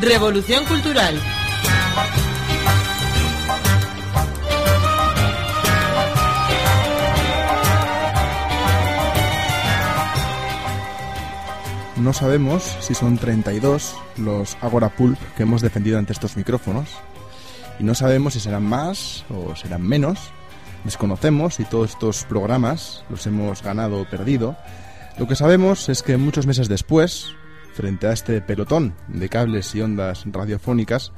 Revolución Cultural. No sabemos si son 32 los Agora Pulp que hemos defendido ante estos micrófonos. Y no sabemos si serán más o serán menos. Desconocemos si todos estos programas los hemos ganado o perdido. Lo que sabemos es que muchos meses después, frente a este pelotón de cables y ondas radiofónicas,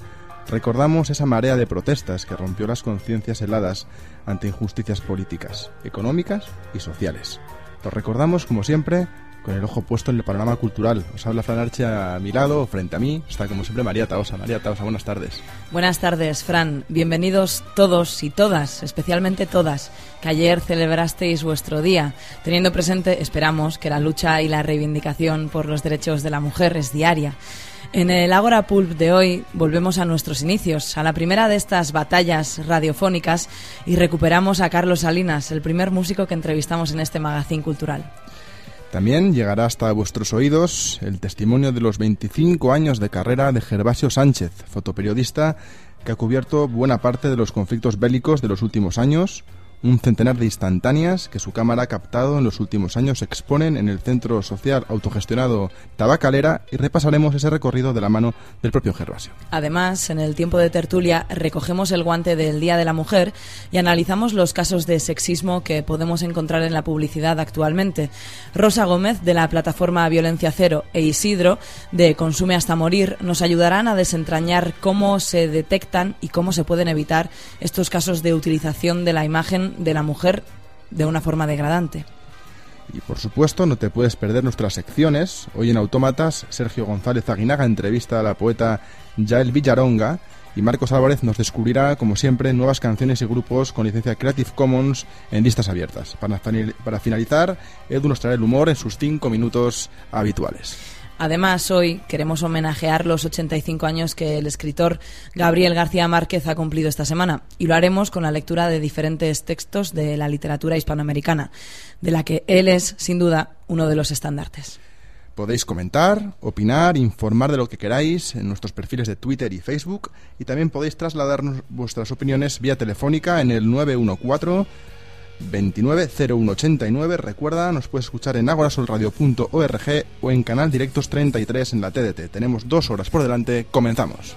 recordamos esa marea de protestas que rompió las conciencias heladas ante injusticias políticas, económicas y sociales. Lo recordamos, como siempre, con el ojo puesto en el panorama cultural. Os habla Fran Arche a mi lado, frente a mí, está como siempre María Taosa. María Taosa, buenas tardes. Buenas tardes, Fran. Bienvenidos todos y todas, especialmente todas, que ayer celebrasteis vuestro día, teniendo presente, esperamos, que la lucha y la reivindicación por los derechos de la mujer es diaria. En el Agora Pulp de hoy volvemos a nuestros inicios, a la primera de estas batallas radiofónicas y recuperamos a Carlos Salinas, el primer músico que entrevistamos en este magazine cultural. También llegará hasta vuestros oídos el testimonio de los 25 años de carrera de Gervasio Sánchez, fotoperiodista que ha cubierto buena parte de los conflictos bélicos de los últimos años, un centenar de instantáneas que su cámara ha captado en los últimos años se exponen en el centro social autogestionado Tabacalera y repasaremos ese recorrido de la mano del propio Gervasio. Además, en el tiempo de tertulia recogemos el guante del Día de la Mujer y analizamos los casos de sexismo que podemos encontrar en la publicidad actualmente. Rosa Gómez, de la plataforma Violencia Cero, e Isidro, de Consume hasta Morir, nos ayudarán a desentrañar cómo se detectan y cómo se pueden evitar estos casos de utilización de la imagen de la mujer de una forma degradante. Y por supuesto, no te puedes perder nuestras secciones. Hoy en Autómatas, Sergio González Aguinaga entrevista a la poeta Yael Villaronga y Marcos Álvarez nos descubrirá, como siempre, nuevas canciones y grupos con licencia Creative Commons en listas abiertas. Para, finalizar, Edu nos traerá el humor en sus cinco minutos habituales. Además, hoy queremos homenajear los 85 años que el escritor Gabriel García Márquez ha cumplido esta semana y lo haremos con la lectura de diferentes textos de la literatura hispanoamericana, de la que él es, sin duda, uno de los estandartes. Podéis comentar, opinar, informar de lo que queráis en nuestros perfiles de Twitter y Facebook y también podéis trasladarnos vuestras opiniones vía telefónica en el 914 290189. Recuerda, nos puedes escuchar en agorasolradio.org o en Canal Directos 33 en la TDT. Tenemos dos horas por delante. Comenzamos.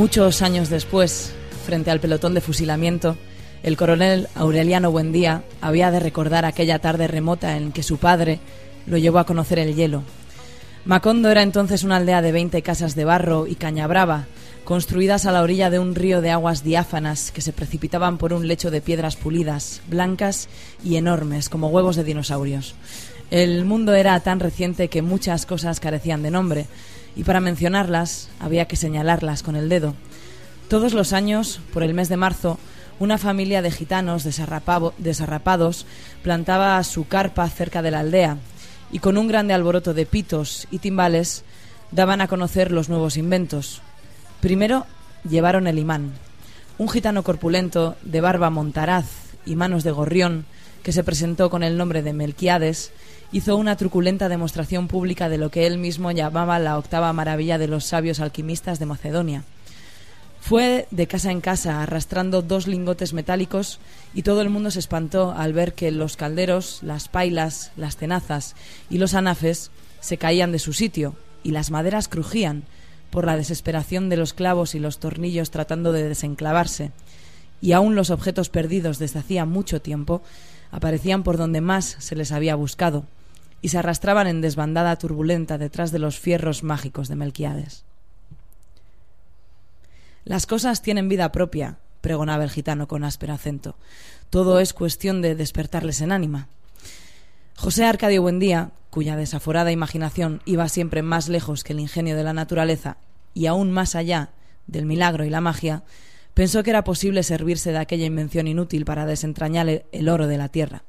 Muchos años después, frente al pelotón de fusilamiento, el coronel Aureliano Buendía había de recordar aquella tarde remota en que su padre lo llevó a conocer el hielo. Macondo era entonces una aldea de 20 casas de barro y caña brava, construidas a la orilla de un río de aguas diáfanas que se precipitaban por un lecho de piedras pulidas, blancas y enormes como huevos de dinosaurios. El mundo era tan reciente que muchas cosas carecían de nombre, y para mencionarlas había que señalarlas con el dedo. Todos los años, por el mes de marzo, una familia de gitanos desarrapados plantaba su carpa cerca de la aldea y con un grande alboroto de pitos y timbales daban a conocer los nuevos inventos. Primero llevaron el imán, un gitano corpulento de barba montaraz y manos de gorrión que se presentó con el nombre de Melquiades hizo una truculenta demostración pública de lo que él mismo llamaba la octava maravilla de los sabios alquimistas de Macedonia. Fue de casa en casa arrastrando dos lingotes metálicos y todo el mundo se espantó al ver que los calderos, las pailas, las tenazas y los anafes se caían de su sitio y las maderas crujían por la desesperación de los clavos y los tornillos tratando de desenclavarse, y aún los objetos perdidos desde hacía mucho tiempo aparecían por donde más se les había buscado, y se arrastraban en desbandada turbulenta detrás de los fierros mágicos de Melquiades. Las cosas tienen vida propia, pregonaba el gitano con áspero acento. Todo es cuestión de despertarles en ánima. José Arcadio Buendía, cuya desaforada imaginación iba siempre más lejos que el ingenio de la naturaleza y aún más allá del milagro y la magia, pensó que era posible servirse de aquella invención inútil para desentrañar el oro de la tierra.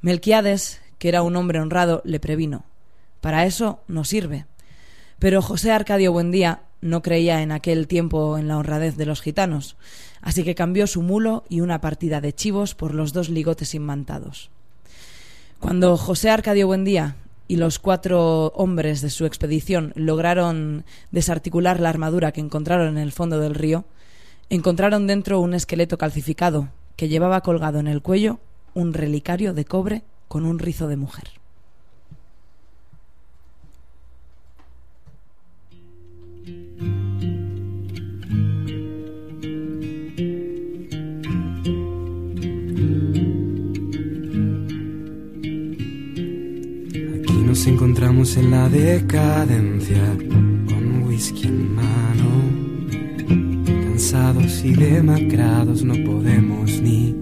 Melquiades, que era un hombre honrado, le previno. Para eso no sirve. Pero José Arcadio Buendía no creía en aquel tiempo en la honradez de los gitanos, así que cambió su mulo y una partida de chivos por los dos ligotes imantados. Cuando José Arcadio Buendía y los cuatro hombres de su expedición lograron desarticular la armadura que encontraron en el fondo del río, encontraron dentro un esqueleto calcificado que llevaba colgado en el cuello un relicario de cobre con un rizo de mujer. Aquí nos encontramos en la decadencia, con whisky en mano. Cansados y demacrados no podemos ni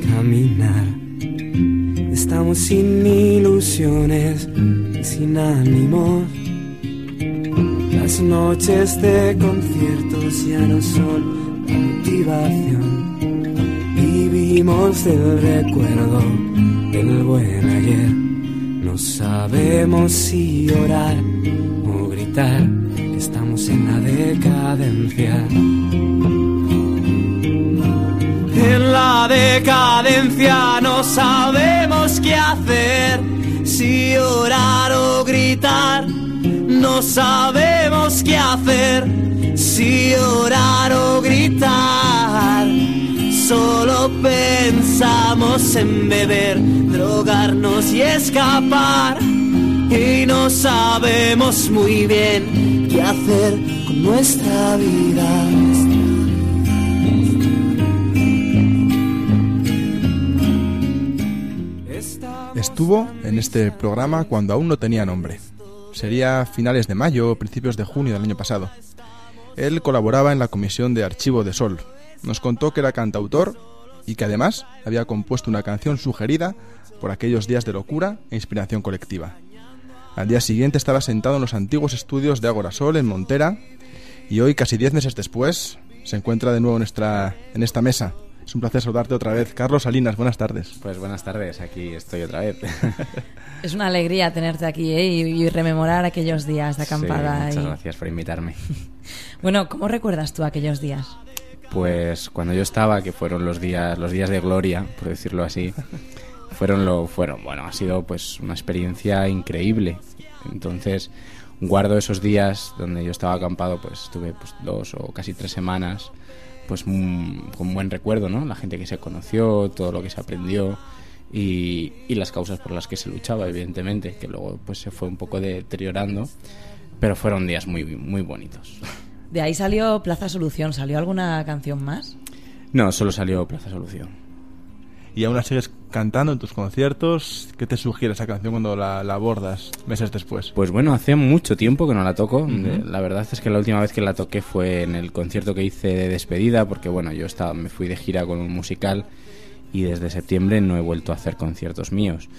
caminar. Estamos sin ilusiones y sin ánimos. Las noches de conciertos ya no son la motivación. Vivimos del recuerdo del buen ayer. No sabemos si llorar o gritar. Estamos en la decadencia. En la decadencia no sabemos qué hacer, si llorar o gritar. No sabemos qué hacer, si llorar o gritar. Solo pensamos en beber, drogarnos y escapar. Y no sabemos muy bien qué hacer con nuestra vida. Estuvo en este programa cuando aún no tenía nombre. Sería finales de mayo o principios de junio del año pasado. Él colaboraba en la Comisión de Archivo de Sol. Nos contó que era cantautor y que además había compuesto una canción sugerida por aquellos días de locura e inspiración colectiva. Al día siguiente estaba sentado en los antiguos estudios de Agora Sol en Montera y hoy, casi diez meses después, se encuentra de nuevo en esta mesa. Es un placer saludarte otra vez. Carlos Salinas, buenas tardes. Pues buenas tardes, aquí estoy otra vez. Es una alegría tenerte aquí ¿eh? y, y rememorar aquellos días de acampada. Sí, muchas y- gracias por invitarme. Bueno, ¿cómo recuerdas tú aquellos días? Pues cuando yo estaba, que fueron los días, los días de gloria, por decirlo así, fueron lo, fueron, bueno, ha sido pues una experiencia increíble. Entonces, guardo esos días donde yo estaba acampado, pues estuve pues, dos o casi tres semanas, pues mm, con buen recuerdo, ¿no? La gente que se conoció, todo lo que se aprendió y, y las causas por las que se luchaba, evidentemente, que luego pues se fue un poco deteriorando, pero fueron días muy, muy bonitos. De ahí salió Plaza Solución. ¿Salió alguna canción más? No, solo salió Plaza Solución. Y aún la sigues cantando en tus conciertos. ¿Qué te sugiere esa canción cuando la, la abordas meses después? Pues bueno, hace mucho tiempo que no la toco. De- La verdad es que la última vez que la toqué fue en el concierto que hice de despedida, porque bueno, yo estaba, me fui de gira con un musical y desde septiembre no he vuelto a hacer conciertos míos.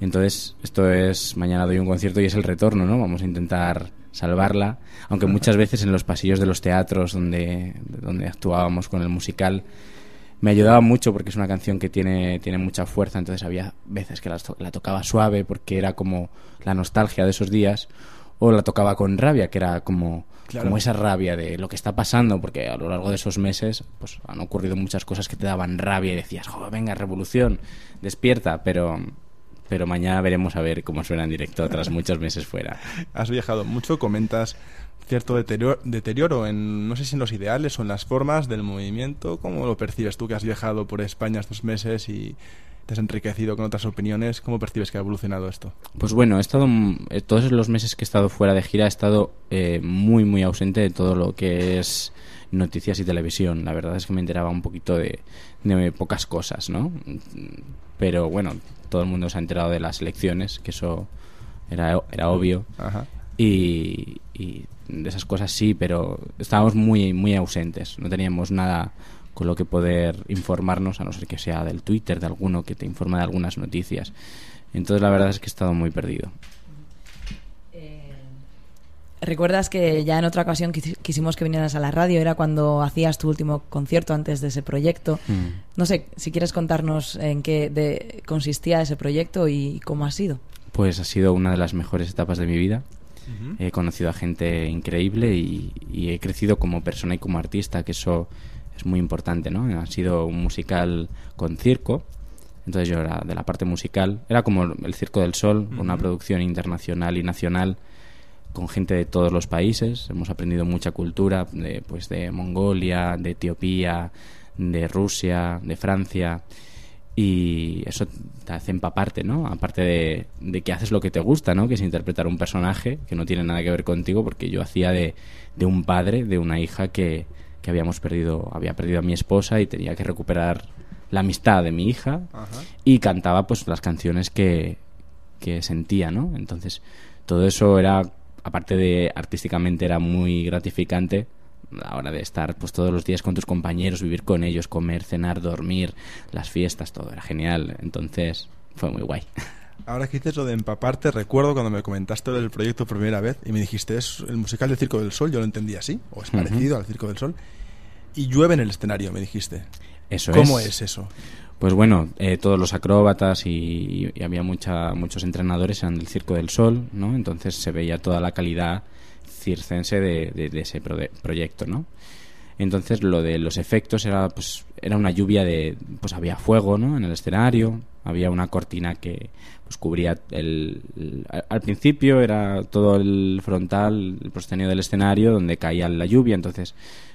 Entonces, esto es, mañana doy un concierto y es el retorno, ¿no? Vamos a intentar salvarla, aunque muchas veces en los pasillos de los teatros donde, donde actuábamos con el musical me ayudaba mucho porque es una canción que tiene, tiene mucha fuerza, entonces había veces que la, to- la tocaba suave porque era como la nostalgia de esos días, o la tocaba con rabia, que era como, Claro. como esa rabia de lo que está pasando, porque a lo largo de esos meses pues han ocurrido muchas cosas que te daban rabia y decías, joder, venga, revolución, despierta, pero pero mañana veremos a ver cómo suena en directo tras muchos meses fuera. Has viajado mucho, comentas cierto deterioro, deterioro en, no sé si en los ideales o en las formas del movimiento. ¿Cómo lo percibes tú que has viajado por España estos meses y te has enriquecido con otras opiniones? ¿Cómo percibes que ha evolucionado esto? Pues bueno, he estado, eh, todos los meses que he estado fuera de gira, he estado eh, muy, muy ausente de todo lo que es noticias y televisión. La verdad es que me enteraba un poquito de, de pocas cosas, ¿no? Pero bueno, todo el mundo se ha enterado de las elecciones, que eso era, era obvio. Ajá. Y, y de esas cosas sí, pero estábamos muy, muy ausentes. No teníamos nada con lo que poder informarnos, a no ser que sea del Twitter, de alguno que te informa de algunas noticias. Entonces la verdad es que he estado muy perdido. ¿Recuerdas que ya en otra ocasión quis- quisimos que vinieras a la radio? Era cuando hacías tu último concierto antes de ese proyecto. Mm. No sé, si quieres contarnos en qué de- consistía ese proyecto y cómo ha sido. Pues ha sido una de las mejores etapas de mi vida. He conocido a gente increíble y, y he crecido como persona y como artista, que eso es muy importante, ¿no? Ha sido un musical con circo, entonces yo era de la parte musical, era como el Circo del Sol, una producción internacional y nacional con gente de todos los países. Hemos aprendido mucha cultura, de, pues de Mongolia, de Etiopía, de Rusia, de Francia. Y eso te hace empaparte, ¿no? Aparte de, de que haces lo que te gusta, ¿no? Que es interpretar un personaje que no tiene nada que ver contigo, porque yo hacía de, de un padre, de una hija que, que habíamos perdido, había perdido a mi esposa y tenía que recuperar la amistad de mi hija Ajá. y cantaba pues las canciones que, que sentía, ¿no? Entonces, todo eso era, aparte de artísticamente, era muy gratificante la hora de estar pues todos los días con tus compañeros, vivir con ellos, comer, cenar, dormir, las fiestas, todo era genial. Entonces, fue muy guay. Ahora que dices lo de empaparte, recuerdo cuando me comentaste del proyecto por primera vez y me dijiste, es el musical del Circo del Sol, yo lo entendí así, o es parecido al Circo del Sol, y llueve en el escenario, me dijiste. Eso ¿Cómo es. es eso? Pues bueno, eh, todos los acróbatas y, y había mucha, muchos entrenadores eran del Circo del Sol, ¿no? Entonces se veía toda la calidad circense de, de- ese proyecto, ¿no? Entonces lo de los efectos era pues era una lluvia de pues había fuego, ¿no? En el escenario, había una cortina que pues cubría el, al principio era todo el frontal, el proscenio del escenario donde caía la lluvia, entonces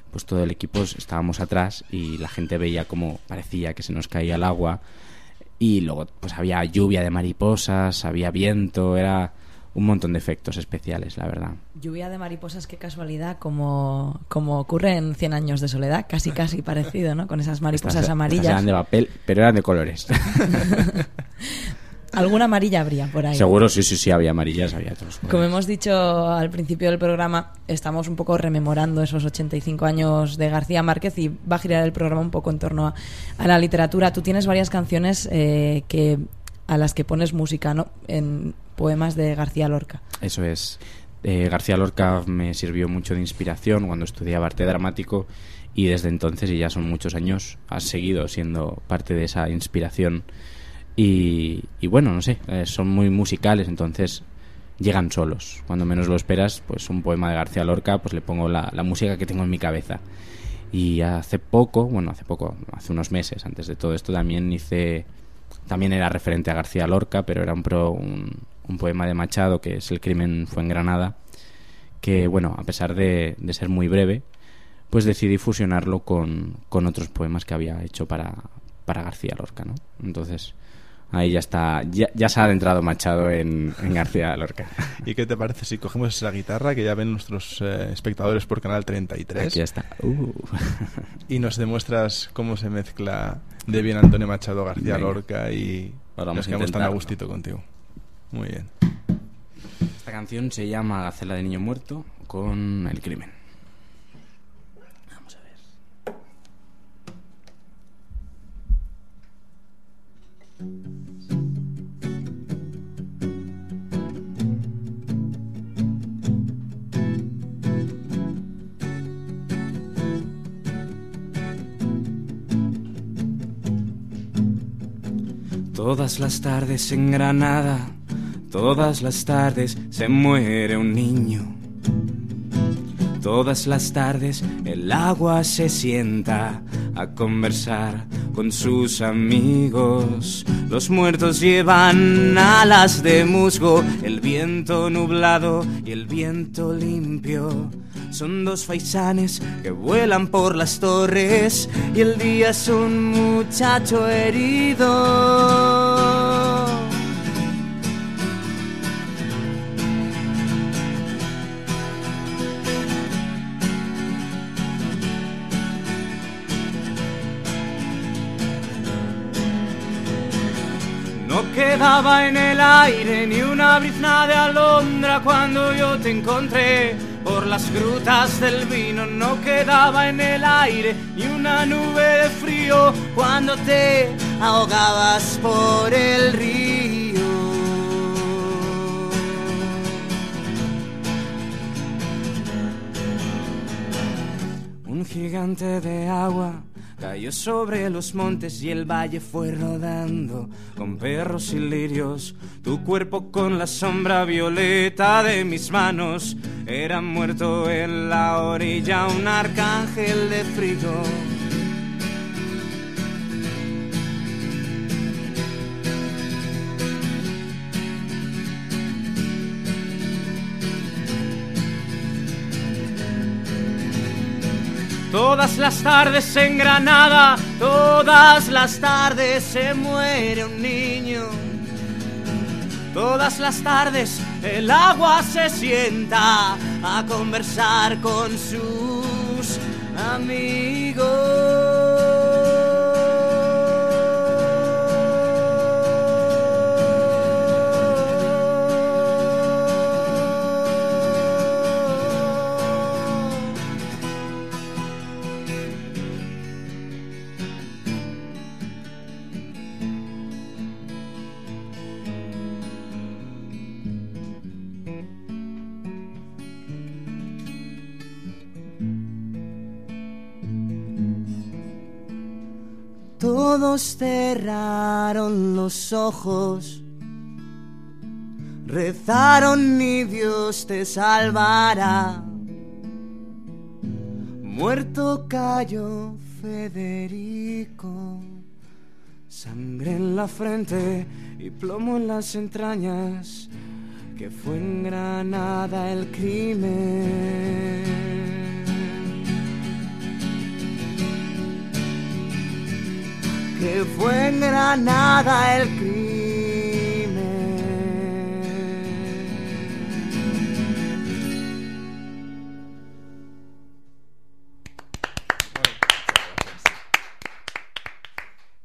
pues todo el equipo estábamos atrás y la gente veía como parecía que se nos caía el agua y luego pues había lluvia de mariposas, había viento, era un montón de efectos especiales, la verdad. Lluvia de mariposas, qué casualidad, como, como ocurre en Cien años de soledad, casi casi parecido, ¿no? Con esas mariposas Estas- estas amarillas. eran de papel, pero eran de colores. Alguna amarilla habría por ahí. Seguro, sí, sí, sí, había amarillas, había otros. Como hemos dicho al principio del programa, estamos un poco rememorando esos 85 años de García Márquez y va a girar el programa un poco en torno a, a la literatura. Tú tienes varias canciones eh, que a las que pones música, ¿no? En poemas de García Lorca. Eso es. Eh, García Lorca me sirvió mucho de inspiración cuando estudiaba arte dramático y desde entonces, y ya son muchos años, has seguido siendo parte de esa inspiración. Y, bueno, no sé, eh, son muy musicales, entonces llegan solos. Cuando menos lo esperas, pues un poema de García Lorca, pues le pongo la, la música que tengo en mi cabeza. Y hace poco, bueno, hace poco, hace unos meses, antes de todo esto, también hice, también era referente a García Lorca, pero era un, pro, un, un poema de Machado, que es El crimen fue en Granada, que, bueno, a pesar de, de ser muy breve, pues decidí fusionarlo con, con otros poemas que había hecho para, para García Lorca, ¿no? Entonces, ahí ya está, ya, ya se ha adentrado Machado en, en García Lorca. ¿Y qué te parece si cogemos esa guitarra que ya ven nuestros eh, espectadores por Canal 33 Aquí ya está. Uh. y nos demuestras cómo se mezcla de bien Antonio Machado, García Venga. Lorca y vamos nos a quedamos tan a gustito contigo? Muy bien. Esta canción se llama Gacela de Niño Muerto con el crimen. Vamos a ver. Todas las tardes en Granada, todas las tardes se muere un niño. Todas las tardes el agua se sienta a conversar con sus amigos. Los muertos llevan alas de musgo, el viento nublado y el viento limpio. Son dos faisanes que vuelan por las torres y el día es un muchacho herido. Ni una brizna de alondra cuando yo te encontré por las grutas del vino. No quedaba en el aire ni una nube de frío cuando te ahogabas por el río. Un gigante de agua cayó sobre los montes y el valle fue rodando con perros y lirios. Tu cuerpo con la sombra violeta de mis manos era muerto en la orilla un arcángel de frío. Todas las tardes en Granada, todas las tardes se muere un niño. Todas las tardes el agua se sienta a conversar con sus amigos. Todos cerraron los ojos, rezaron y Dios te salvará. Muerto cayó Federico, sangre en la frente y plomo en las entrañas, que fue en Granada el crimen. Que fue en Granada el crimen.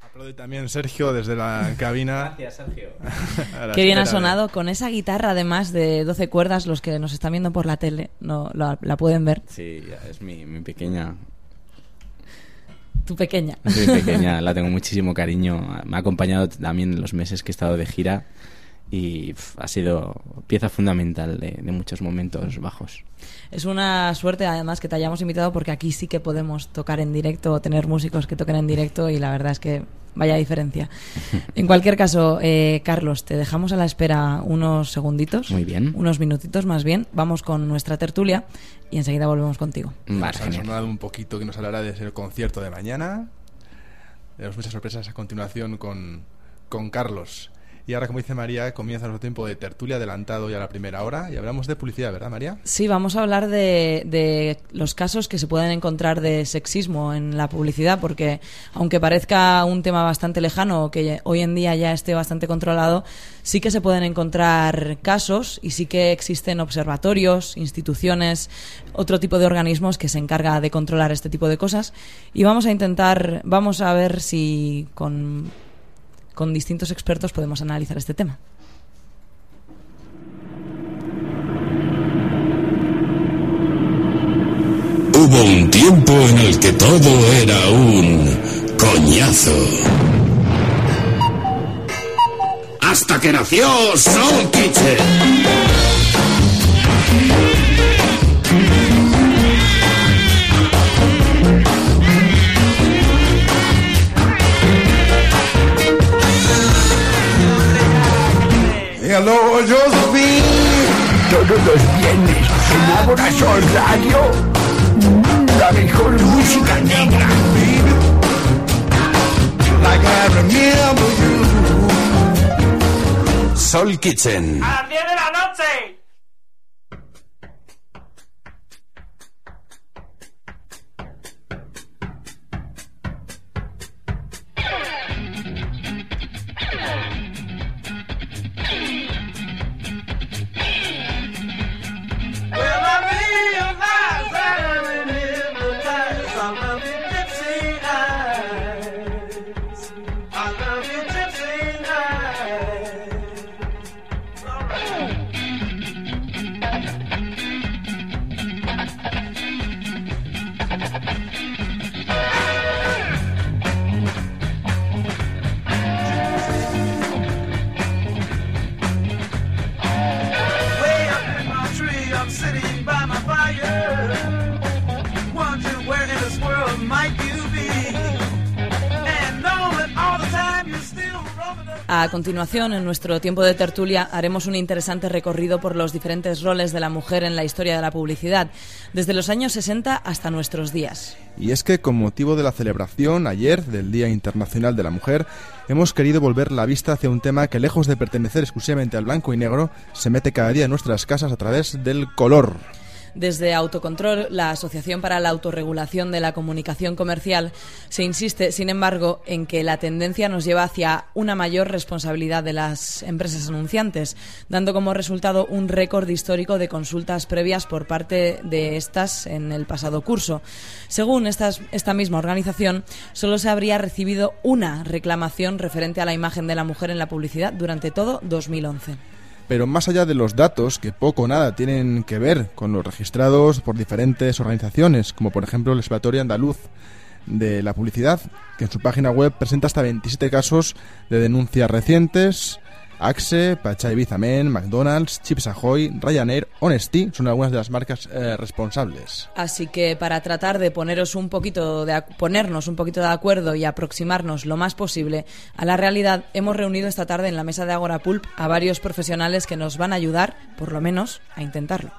Aplaude también Sergio desde la cabina. Gracias, Sergio. Qué bien ha de- sonado con esa guitarra, además de 12 cuerdas. Los que nos están viendo por la tele no la, la pueden ver. Sí, es mi, mi pequeña. Tu pequeña. Mi pequeña, la tengo muchísimo cariño. Me ha acompañado también en los meses que he estado de gira y ha sido pieza fundamental de, de muchos momentos bajos. Es una suerte, además, que te hayamos invitado porque aquí sí que podemos tocar en directo o tener músicos que toquen en directo y la verdad es que vaya diferencia. En cualquier caso, eh, Carlos, te dejamos a la espera unos segunditos. Muy bien. Unos minutitos más bien. Vamos con nuestra tertulia y enseguida volvemos contigo. Vale, Nos ha genial. sonado un poquito que nos hablará de ese concierto de mañana. Tenemos muchas sorpresas a continuación con, con Carlos. Y ahora, como dice María, comienza nuestro tiempo de tertulia adelantado ya a la primera hora. Y hablamos de publicidad, ¿verdad, María? Sí, vamos a hablar de, de los casos que se pueden encontrar de sexismo en la publicidad, porque aunque parezca un tema bastante lejano que hoy en día ya esté bastante controlado, sí que se pueden encontrar casos y sí que existen observatorios, instituciones, otro tipo de organismos que se encarga de controlar este tipo de cosas. Y vamos a intentar, vamos a ver si con, con distintos expertos podemos analizar este tema. Hubo un tiempo en el que todo era un coñazo. Hasta que nació Soul Kitchen. Hello, Josephine. Todos los viernes en Ágora Sol Radio, la mejor música negra. like I remember you. Soul Kitchen. ¡A las 10 de la noche! A continuación, en nuestro tiempo de tertulia, haremos un interesante recorrido por los diferentes roles de la mujer en la historia de la publicidad, desde los años 60 hasta nuestros días. Y es que con motivo de la celebración ayer del Día Internacional de la Mujer, hemos querido volver la vista hacia un tema que lejos de pertenecer exclusivamente al blanco y negro, se mete cada día en nuestras casas a través del color. Desde Autocontrol, la Asociación para la Autorregulación de la Comunicación Comercial, se insiste, sin embargo, en que la tendencia nos lleva hacia una mayor responsabilidad de las empresas anunciantes, dando como resultado un récord histórico de consultas previas por parte de estas en el pasado curso. Según esta misma organización, solo se habría recibido una reclamación referente a la imagen de la mujer en la publicidad durante todo 2011. Pero más allá de los datos, que poco o nada tienen que ver con los registrados por diferentes organizaciones, como por ejemplo el Observatorio Andaluz de la Publicidad, que en su página web presenta hasta 27 casos de denuncias recientes, Axe, Pachá Ibiza Men, McDonald's, Chips Ahoy, Ryanair, Honesty son algunas de las marcas eh, responsables. Así que para tratar de poneros un poquito de ponernos un poquito de acuerdo y aproximarnos lo más posible a la realidad, hemos reunido esta tarde en la mesa de Agora Pulp a varios profesionales que nos van a ayudar, por lo menos, a intentarlo.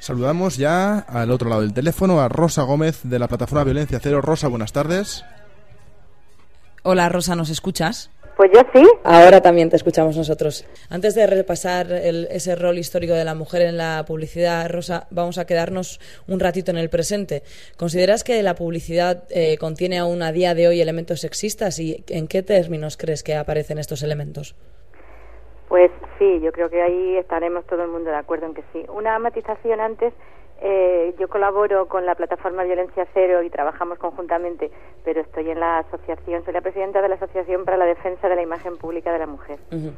Saludamos ya al otro lado del teléfono a Rosa Gómez de la plataforma Violencia Cero. Rosa, buenas tardes. Hola Rosa, ¿nos escuchas? Pues yo sí. Ahora también te escuchamos nosotros. Antes de repasar el- ese rol histórico de la mujer en la publicidad, Rosa, vamos a quedarnos un ratito en el presente. ¿Consideras que la publicidad eh, contiene aún a día de hoy elementos sexistas y en qué términos crees que aparecen estos elementos? Pues sí, yo creo que ahí estaremos todo el mundo de acuerdo en que sí. Una matización antes, eh, yo colaboro con la plataforma Violencia Cero y trabajamos conjuntamente, pero estoy en la asociación, soy la presidenta de la Asociación para la Defensa de la Imagen Pública de la Mujer. ¿eh?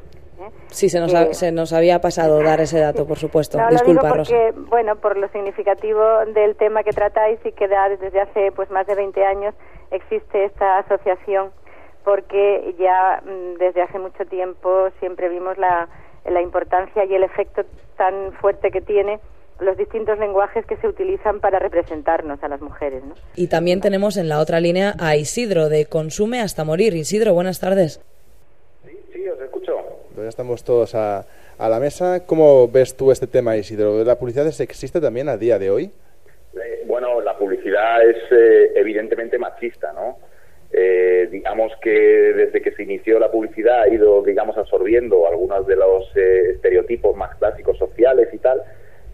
Sí, se nos, Eh, ha- se nos había pasado dar ese dato, por supuesto. No, Disculpa, lo digo Rosa. porque, bueno, por lo significativo del tema que tratáis y que da desde hace pues más de 20 años existe esta asociación porque ya mm, desde hace mucho tiempo siempre vimos la, la importancia y el efecto tan fuerte que tiene los distintos lenguajes que se utilizan para representarnos a las mujeres, ¿no? Y también tenemos en la otra línea a Isidro, de Consume hasta Morir. Isidro, buenas tardes. Sí, os escucho. Ya estamos todos a, a la mesa. ¿Cómo ves tú este tema, Isidro? ¿La publicidad existe también a día de hoy? Eh, bueno, la publicidad es eh, evidentemente machista, ¿no? Eh, digamos que desde que se inició la publicidad ha ido, digamos, absorbiendo algunos de los eh, estereotipos más clásicos sociales y tal,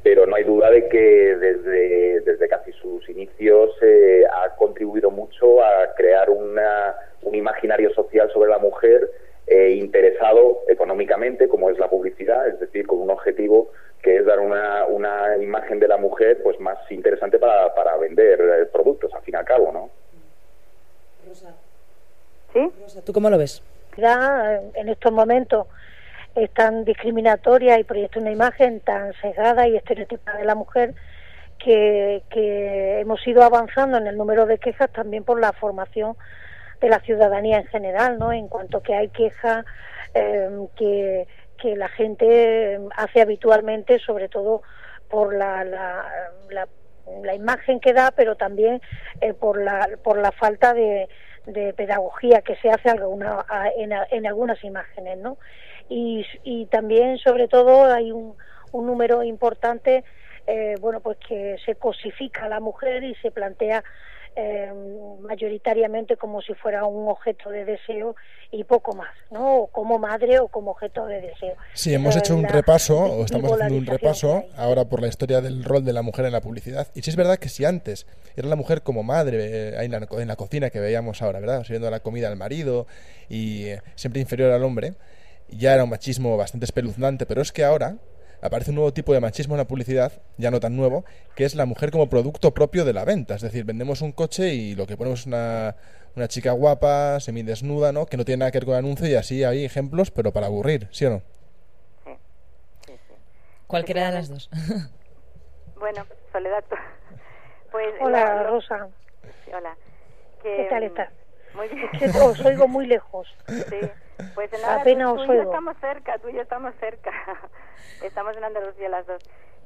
pero no hay duda de que desde, desde casi sus inicios eh, ha contribuido mucho a crear una, un imaginario social sobre la mujer eh, interesado económicamente, como es la publicidad, es decir, con un objetivo que es dar una, una imagen de la mujer pues más interesante para, para vender eh, productos, al fin y al cabo, ¿no? ¿Sí? Rosa, ¿tú cómo lo ves? ya en estos momentos es tan discriminatoria y proyecta una imagen tan sesgada y estereotipada de la mujer que, que hemos ido avanzando en el número de quejas también por la formación de la ciudadanía en general, ¿no? En cuanto que hay quejas eh, que, que la gente hace habitualmente, sobre todo por la, la, la, la imagen que da, pero también eh, por, la, por la falta de, de pedagogía que se hace alguna, en, en algunas imágenes, ¿no? Y, y también, sobre todo, hay un, un número importante, eh, bueno, pues que se cosifica a la mujer y se plantea eh, mayoritariamente como si fuera un objeto de deseo y poco más, ¿no? O como madre o como objeto de deseo. Sí, hemos Esa hecho un repaso, o estamos haciendo un repaso ahora por la historia del rol de la mujer en la publicidad. Y sí es verdad que si antes era la mujer como madre eh, en la, en la cocina que veíamos ahora, ¿verdad? Sirviendo la comida al marido y eh, siempre inferior al hombre, ya era un machismo bastante espeluznante, pero es que ahora aparece un nuevo tipo de machismo en la publicidad, ya no tan nuevo, que es la mujer como producto propio de la venta. Es decir, vendemos un coche y lo que ponemos es una, una chica guapa, semidesnuda, ¿no? Que no tiene nada que ver con el anuncio y así hay ejemplos, pero para aburrir, ¿sí o no? Cualquiera de las dos. Bueno, Soledad, pues... Hola, lo- Rosa. sí, hola. Que, ¿Qué tal mm, estás? Muy bien. Es que os oigo muy lejos. Sí, pues nada, Apenas tú, estamos cerca, tú y yo estamos cerca. estamos en Andalucía las dos.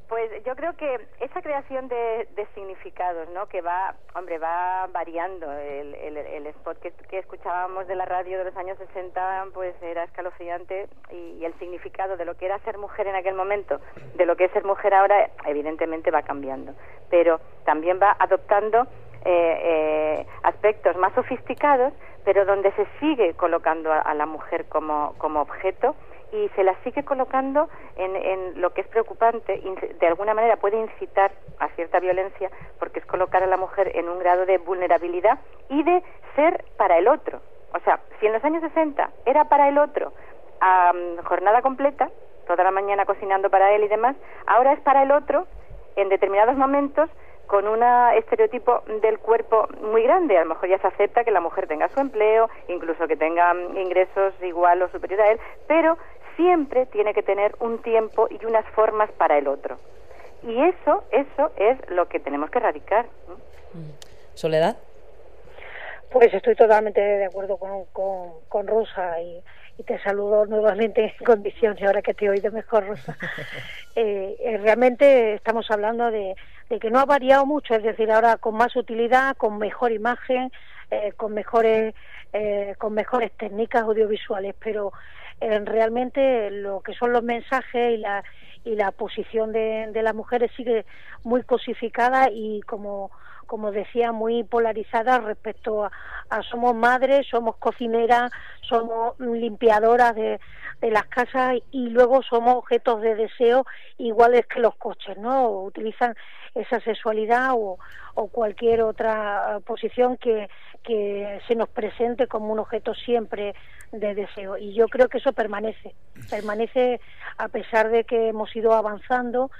Pues yo creo que esa creación de, de significados, ¿no? Que va, hombre, va variando. El, el, el spot que, que escuchábamos de la radio de los años 60, pues era escalofriante y, y el significado de lo que era ser mujer en aquel momento, de lo que es ser mujer ahora, evidentemente va cambiando. Pero también va adoptando eh, eh, aspectos más sofisticados, pero donde se sigue colocando a, la mujer como, como objeto y se la sigue colocando en, en lo que es preocupante, de alguna manera puede incitar a cierta violencia, porque es colocar a la mujer en un grado de vulnerabilidad y de ser para el otro. O sea, si en los años 60 era para el otro a jornada completa, toda la mañana cocinando para él y demás, ahora es para el otro en determinados momentos con un estereotipo del cuerpo muy grande. A lo mejor ya se acepta que la mujer tenga su empleo, incluso que tenga mm, ingresos igual o superior a él, pero siempre tiene que tener un tiempo y unas formas para el otro. Y eso, eso es lo que tenemos que erradicar. ¿no? Soledad. Pues estoy totalmente de acuerdo con, con, con Rosa y, y te saludo nuevamente en condiciones ahora que te he oído mejor, Rosa. Eh, eh, realmente estamos hablando de, de que no ha variado mucho, es decir, ahora con más utilidad, con mejor imagen, eh, con mejores eh, con mejores técnicas audiovisuales, pero eh, realmente lo que son los mensajes y la y la posición de, de las mujeres sigue muy cosificada y como como decía, muy polarizada respecto a, a somos madres, somos cocineras, somos limpiadoras de, de las casas y luego somos objetos de deseo iguales que los coches, ¿no? Utilizan esa sexualidad o, o cualquier otra posición que, que se nos presente como un objeto siempre de deseo. Y yo creo que eso permanece, permanece a pesar de que hemos ido avanzando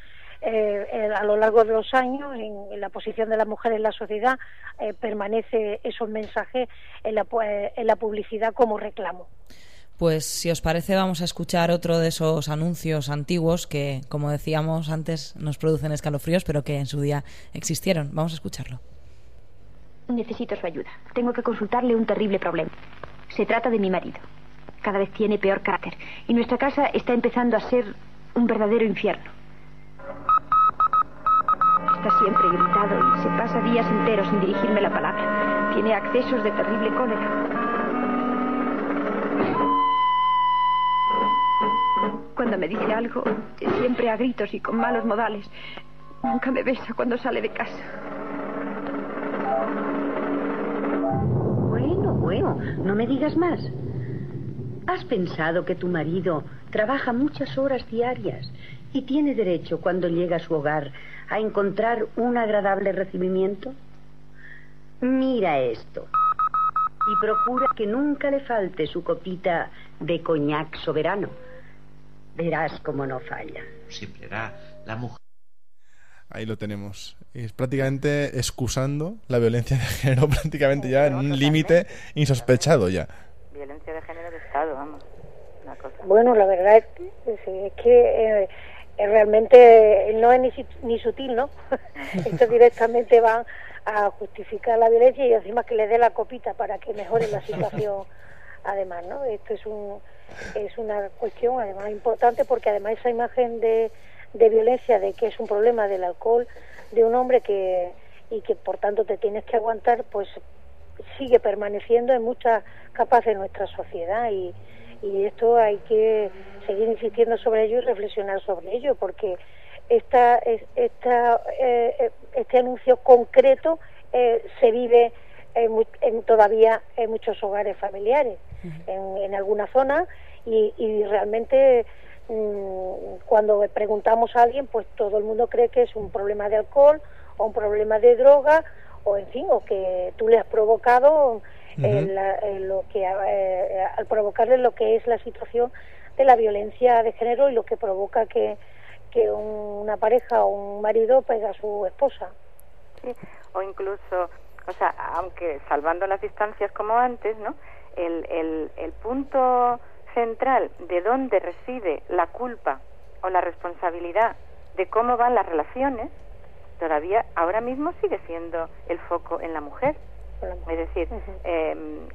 eh, eh, a lo largo de los años en, en la posición de la mujer en la sociedad eh, permanece esos mensajes en la, eh, en la publicidad como reclamo. Pues si os parece vamos a escuchar otro de esos anuncios antiguos que, como decíamos antes, nos producen escalofríos, pero que en su día existieron. Vamos a escucharlo. Necesito su ayuda. Tengo que consultarle un terrible problema. Se trata de mi marido. Cada vez tiene peor carácter. Y nuestra casa está empezando a ser un verdadero infierno. Está siempre irritado y se pasa días enteros sin dirigirme la palabra. Tiene accesos de terrible cólera. Cuando me dice algo, siempre a gritos y con malos modales. Nunca me besa cuando sale de casa. Bueno, bueno, no me digas más. ¿Has pensado que tu marido trabaja muchas horas diarias y tiene derecho cuando llega a su hogar a encontrar un agradable recibimiento? Mira esto. Y procura que nunca le falte su copita de coñac soberano. Verás cómo no falla. Siempre era la mujer. Ahí lo tenemos. Es prácticamente excusando la violencia de género, prácticamente ya en un límite insospechado ya. Violencia de género de Estado, vamos. Una cosa. Bueno, la verdad es que, es que eh, eh, realmente no es ni, ni sutil, ¿no? Esto directamente va a justificar la violencia y encima que le dé la copita para que mejore la situación además, ¿no? Esto es un es una cuestión además importante porque además esa imagen de, de violencia de que es un problema del alcohol de un hombre que y que por tanto te tienes que aguantar pues sigue permaneciendo en muchas capas de nuestra sociedad y, y esto hay que seguir insistiendo sobre ello y reflexionar sobre ello porque esta, es- esta, eh, eh, este anuncio concreto eh, se vive en, todavía en muchos hogares familiares, en, en algunas zonas, y, y realmente mm, cuando preguntamos a alguien, pues todo el mundo cree que es un problema de alcohol o un problema de droga, o en fin, o que tú le has provocado lo que, eh, al provocarle lo que es la situación de la violencia de género y lo que provoca que, que una pareja o un marido pega a su esposa. Sí, o incluso, o sea, aunque salvando las distancias como antes, ¿no? El, el, el punto central de dónde reside la culpa o la responsabilidad de cómo van las relaciones, todavía ahora mismo sigue siendo el foco en la mujer. Es decir, em,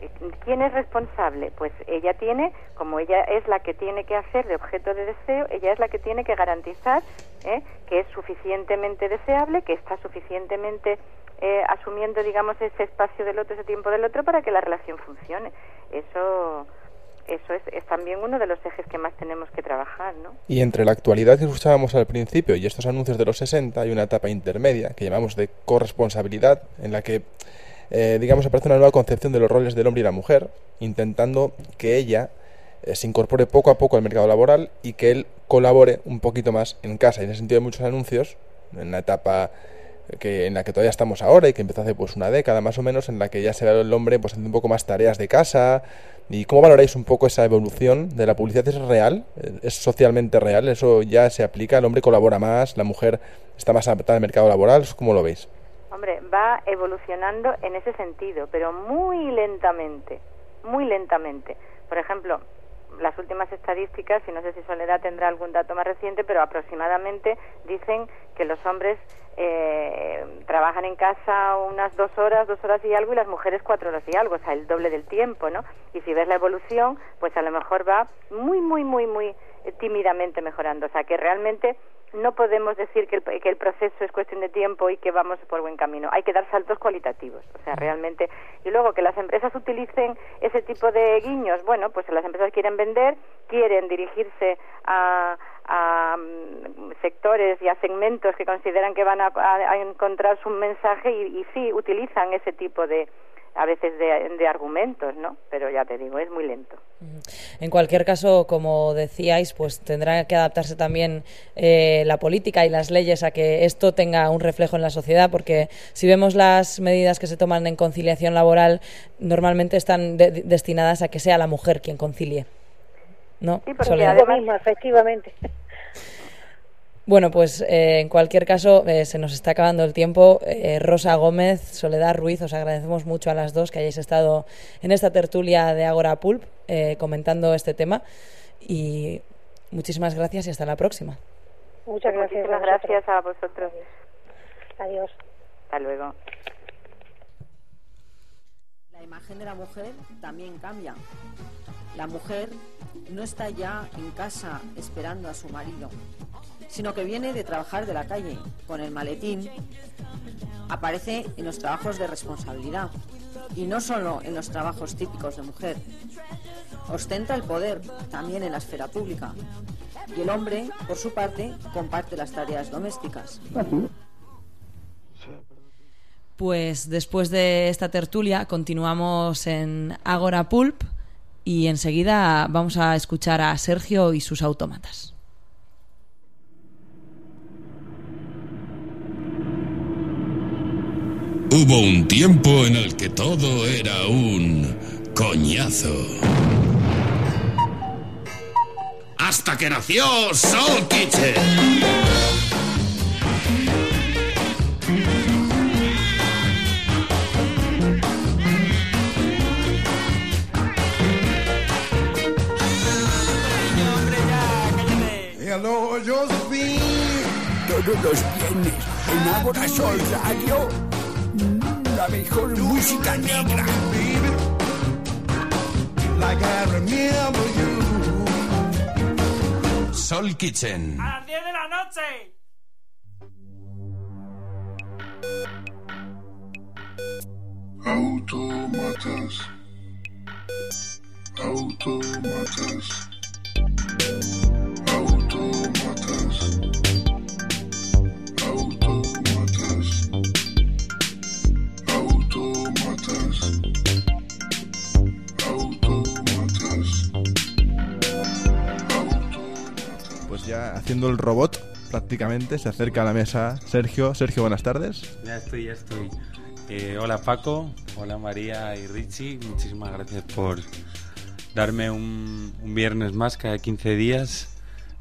¿quién es responsable? Pues ella tiene, como ella es la que tiene que hacer de objeto de deseo, ella es la que tiene que garantizar ¿eh? que es suficientemente deseable, que está suficientemente eh, asumiendo, digamos, ese espacio del otro, ese tiempo del otro, para que la relación funcione. Eso eso es, es, también uno de los ejes que más tenemos que trabajar, ¿no? Y entre la actualidad que escuchábamos al principio y estos anuncios de los 60 hay una etapa intermedia que llamamos de corresponsabilidad en la que eh, digamos, aparece una nueva concepción de los roles del hombre y la mujer, intentando que ella eh, se incorpore poco a poco al mercado laboral y que él colabore un poquito más en casa. Y en ese sentido hay muchos anuncios, en la etapa que en la que todavía estamos ahora y que empezó hace pues una década más o menos en la que ya se ve el hombre pues haciendo un poco más tareas de casa. Y cómo valoráis un poco esa evolución de la publicidad es real es socialmente real eso ya se aplica el hombre colabora más la mujer está más adaptada al mercado laboral cómo lo veis Hombre, va evolucionando en ese sentido, pero muy lentamente, muy lentamente. Por ejemplo, las últimas estadísticas, y no sé si Soledad tendrá algún dato más reciente, pero aproximadamente dicen que los hombres eh, trabajan en casa unas dos horas, dos horas y algo, y las mujeres cuatro horas y algo, o sea, el doble del tiempo, ¿no? Y si ves la evolución, pues a lo mejor va muy, muy, muy, muy tímidamente mejorando. O sea, que realmente no podemos decir que el, que el proceso es cuestión de tiempo y que vamos por buen camino. Hay que dar saltos cualitativos, o sea, realmente. Y luego que las empresas utilicen ese tipo de guiños, bueno, pues las empresas quieren vender, quieren dirigirse a, mm, sectores y a segmentos que consideran que van a, encontrar su mensaje y, y sí utilizan ese tipo de, a veces de, argumentos, ¿no? Pero ya te digo, es muy lento. En cualquier caso, como decíais, pues tendrá que adaptarse también eh, la política y las leyes a que esto tenga un reflejo en la sociedad, porque si vemos las medidas que se toman en conciliación laboral, normalmente están destinadas a que sea la mujer quien concilie. ¿No? Sí, porque además, efectivamente. Bueno, pues eh, en cualquier caso eh, se nos está acabando el tiempo. Eh, Rosa Gómez, Soledad Ruiz, os agradecemos mucho a las dos que hayáis estado en esta tertulia de Agora Pulp comentando este tema. Y muchísimas gracias y hasta la próxima. Muchas gracias. Muchísimas gracias a vosotros. Adiós. Hasta luego. La imagen de la mujer también cambia. La mujer no está ya en casa esperando a su marido sino que viene de trabajar de la calle con el maletín. Aparece en los trabajos de responsabilidad y no solo en los trabajos típicos de mujer. Ostenta el poder también en la esfera pública y el hombre, por su parte, comparte las tareas domésticas. Pues después de esta tertulia continuamos en Agora Pulp y enseguida vamos a escuchar a Sergio y sus autómatas. Hubo un tiempo en el que todo era un coñazo. Hasta que nació Soul Kitchen. Hello, Josephine. Todos los viernes en Ágora Sol Radio la mejor música negra. Like I remember you. Soul Kitchen. A las 10 de la noche. Autómatas. Autómatas. Haciendo el robot prácticamente. Se acerca a la mesa Sergio. Sergio, buenas tardes. Ya estoy, ya estoy. Eh, hola Paco, hola María y Richie. Muchísimas gracias por darme un, un viernes más cada 15 días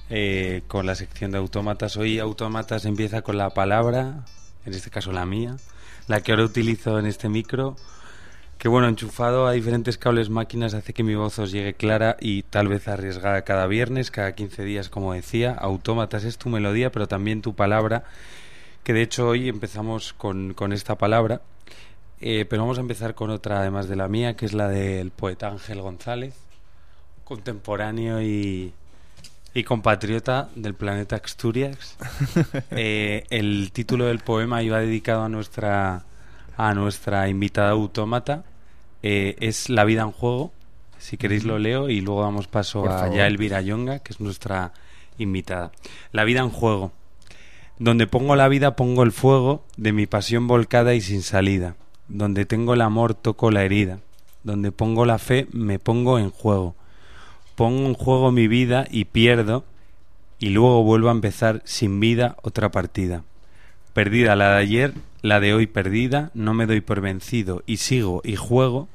eh, con la sección de autómatas. Hoy autómatas empieza con la palabra, en este caso la mía, la que ahora utilizo en este micro. Que bueno, enchufado a diferentes cables máquinas hace que mi voz os llegue clara y tal vez arriesgada cada viernes, cada 15 días, como decía. Autómatas es tu melodía, pero también tu palabra. Que de hecho hoy empezamos con, con esta palabra. Eh, pero vamos a empezar con otra, además de la mía, que es la del poeta Ángel González, contemporáneo y, y compatriota del planeta Asturias. Eh, el título del poema iba dedicado a nuestra, a nuestra invitada autómata. Eh, es La vida en juego. Si queréis lo leo y luego damos paso Por a. Yael Virayonga, que es nuestra invitada. La vida en juego. Donde pongo la vida pongo el fuego de mi pasión volcada y sin salida. Donde tengo el amor toco la herida. Donde pongo la fe me pongo en juego. Pongo en juego mi vida y pierdo y luego vuelvo a empezar sin vida otra partida. Perdida la de ayer, la de hoy perdida, no me doy por vencido y sigo y juego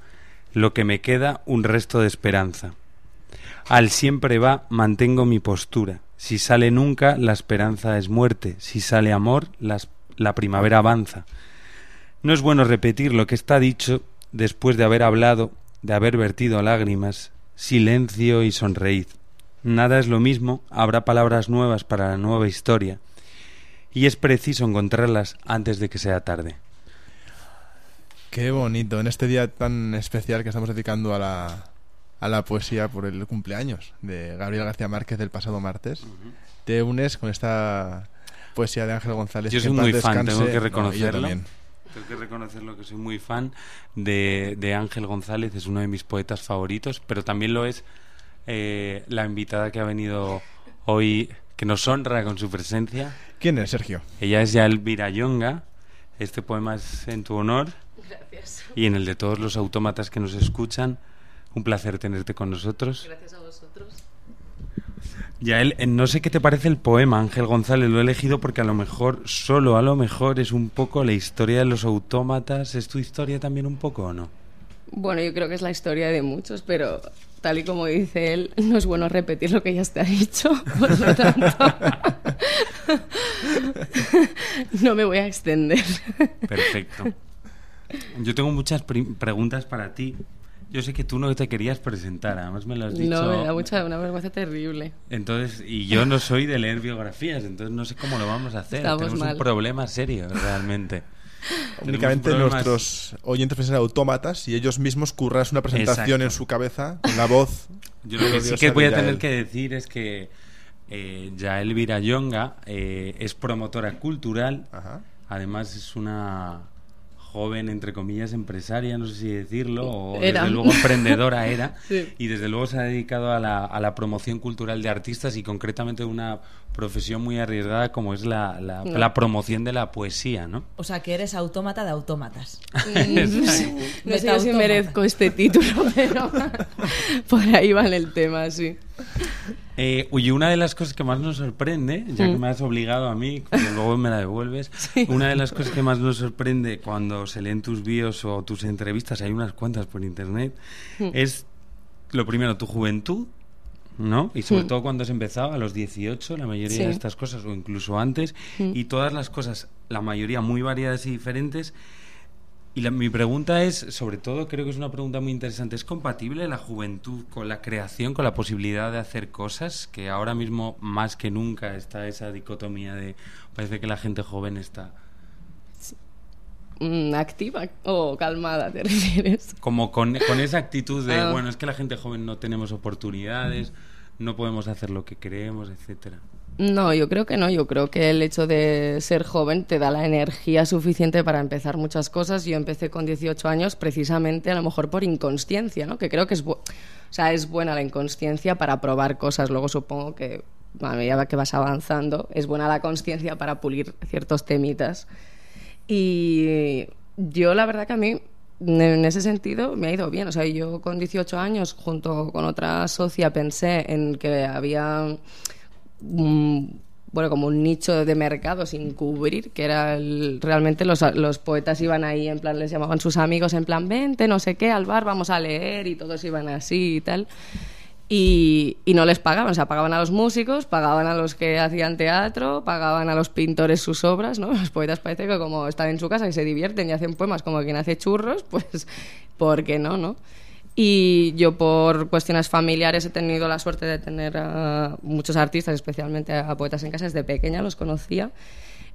lo que me queda un resto de esperanza. Al siempre va, mantengo mi postura. Si sale nunca, la esperanza es muerte. Si sale amor, la primavera avanza. No es bueno repetir lo que está dicho después de haber hablado, de haber vertido lágrimas, silencio y sonreíd. Nada es lo mismo, habrá palabras nuevas para la nueva historia, y es preciso encontrarlas antes de que sea tarde. Qué bonito, en este día tan especial que estamos dedicando a la, a la poesía por el cumpleaños de Gabriel García Márquez del pasado martes. Te unes con esta poesía de Ángel González. Yo soy muy fan, tengo que reconocerlo. Tengo que reconocerlo que soy muy fan de, de Ángel González, es uno de mis poetas favoritos, pero también lo es eh, la invitada que ha venido hoy, que nos honra con su presencia. ¿Quién es, Sergio? Ella es Yael Virayonga. Este poema es en tu honor Gracias. y en el de todos los autómatas que nos escuchan. Un placer tenerte con nosotros. Gracias a vosotros. Yael, eh, no sé qué te parece el poema, Ángel González. Lo he elegido porque a lo mejor, solo a lo mejor, es un poco la historia de los autómatas. ¿Es tu historia también un poco o no? Bueno, yo creo que es la historia de muchos, pero tal y como dice él, no es bueno repetir lo que ya está dicho. Por lo tanto, no me voy a extender. Perfecto. Yo tengo muchas preguntas para ti. Yo sé que tú no te querías presentar, además me lo has dicho. No, me da mucha, una vergüenza terrible. Entonces, y yo no soy de leer biografías, entonces no sé cómo lo vamos a hacer. Estamos Tenemos mal. un problema serio, realmente. Únicamente nuestros oyentes pueden ser autómatas y ellos mismos curras una presentación Exacto. en su cabeza con la voz. Yo lo que sí que voy a tener que decir es que eh, Yael Virayonga eh, es promotora cultural, además es una joven, entre comillas, empresaria, no sé si decirlo, o Era. desde luego emprendedora era, Sí. y desde luego se ha dedicado a la, a la promoción cultural de artistas y concretamente una profesión muy arriesgada como es la, la, No. la promoción de la poesía, ¿no? O sea, que eres autómata de autómatas. No sé yo si merezco este título, pero por ahí va el tema, sí. Eh, oye, una de las cosas que más nos sorprende, ya que Mm. me has obligado a mí, luego me la devuelves, una de las cosas que más nos sorprende cuando se leen tus bios o tus entrevistas, hay unas cuantas por internet, Mm. es lo primero, tu juventud, ¿no? Y sobre Mm. todo cuando has empezado, a los 18, la mayoría Sí. de estas cosas, o incluso antes, Mm. y todas las cosas, la mayoría muy variadas y diferentes. Y la- mi pregunta es, sobre todo, creo que es una pregunta muy interesante. ¿Es compatible la juventud con la creación, con la posibilidad de hacer cosas? Que ahora mismo, más que nunca, está esa dicotomía de. Parece que la gente joven está. Mm, ¿Activa o calmada te refieres? Como con, con esa actitud de, Ah. bueno, es que la gente joven no tenemos oportunidades, no podemos hacer lo que queremos, etcétera. No, yo creo que no. Yo creo que el hecho de ser joven te da la energía suficiente para empezar muchas cosas. Yo empecé con 18 años precisamente a lo mejor por inconsciencia, ¿no? Que creo que es, bu- o sea, es buena la inconsciencia para probar cosas. Luego supongo que a medida que vas avanzando es buena la consciencia para pulir ciertos temitas. Y yo la verdad que a mí en ese sentido me ha ido bien. O sea, yo con 18 años junto con otra socia pensé en que había mm, bueno, como un nicho de mercado sin cubrir, que era el- realmente los, los poetas iban ahí, en plan, les llamaban sus amigos, en plan, vente, no sé qué, al bar, vamos a leer, y todos iban así y tal. Y, y no les pagaban, o sea, pagaban a los músicos, pagaban a los que hacían teatro, pagaban a los pintores sus obras, ¿no? Los poetas parece que como están en su casa y se divierten y hacen poemas como quien hace churros, pues, ¿por qué no, no? Y yo por cuestiones familiares he tenido la suerte de tener a muchos artistas, especialmente a poetas en casa, desde pequeña los conocía.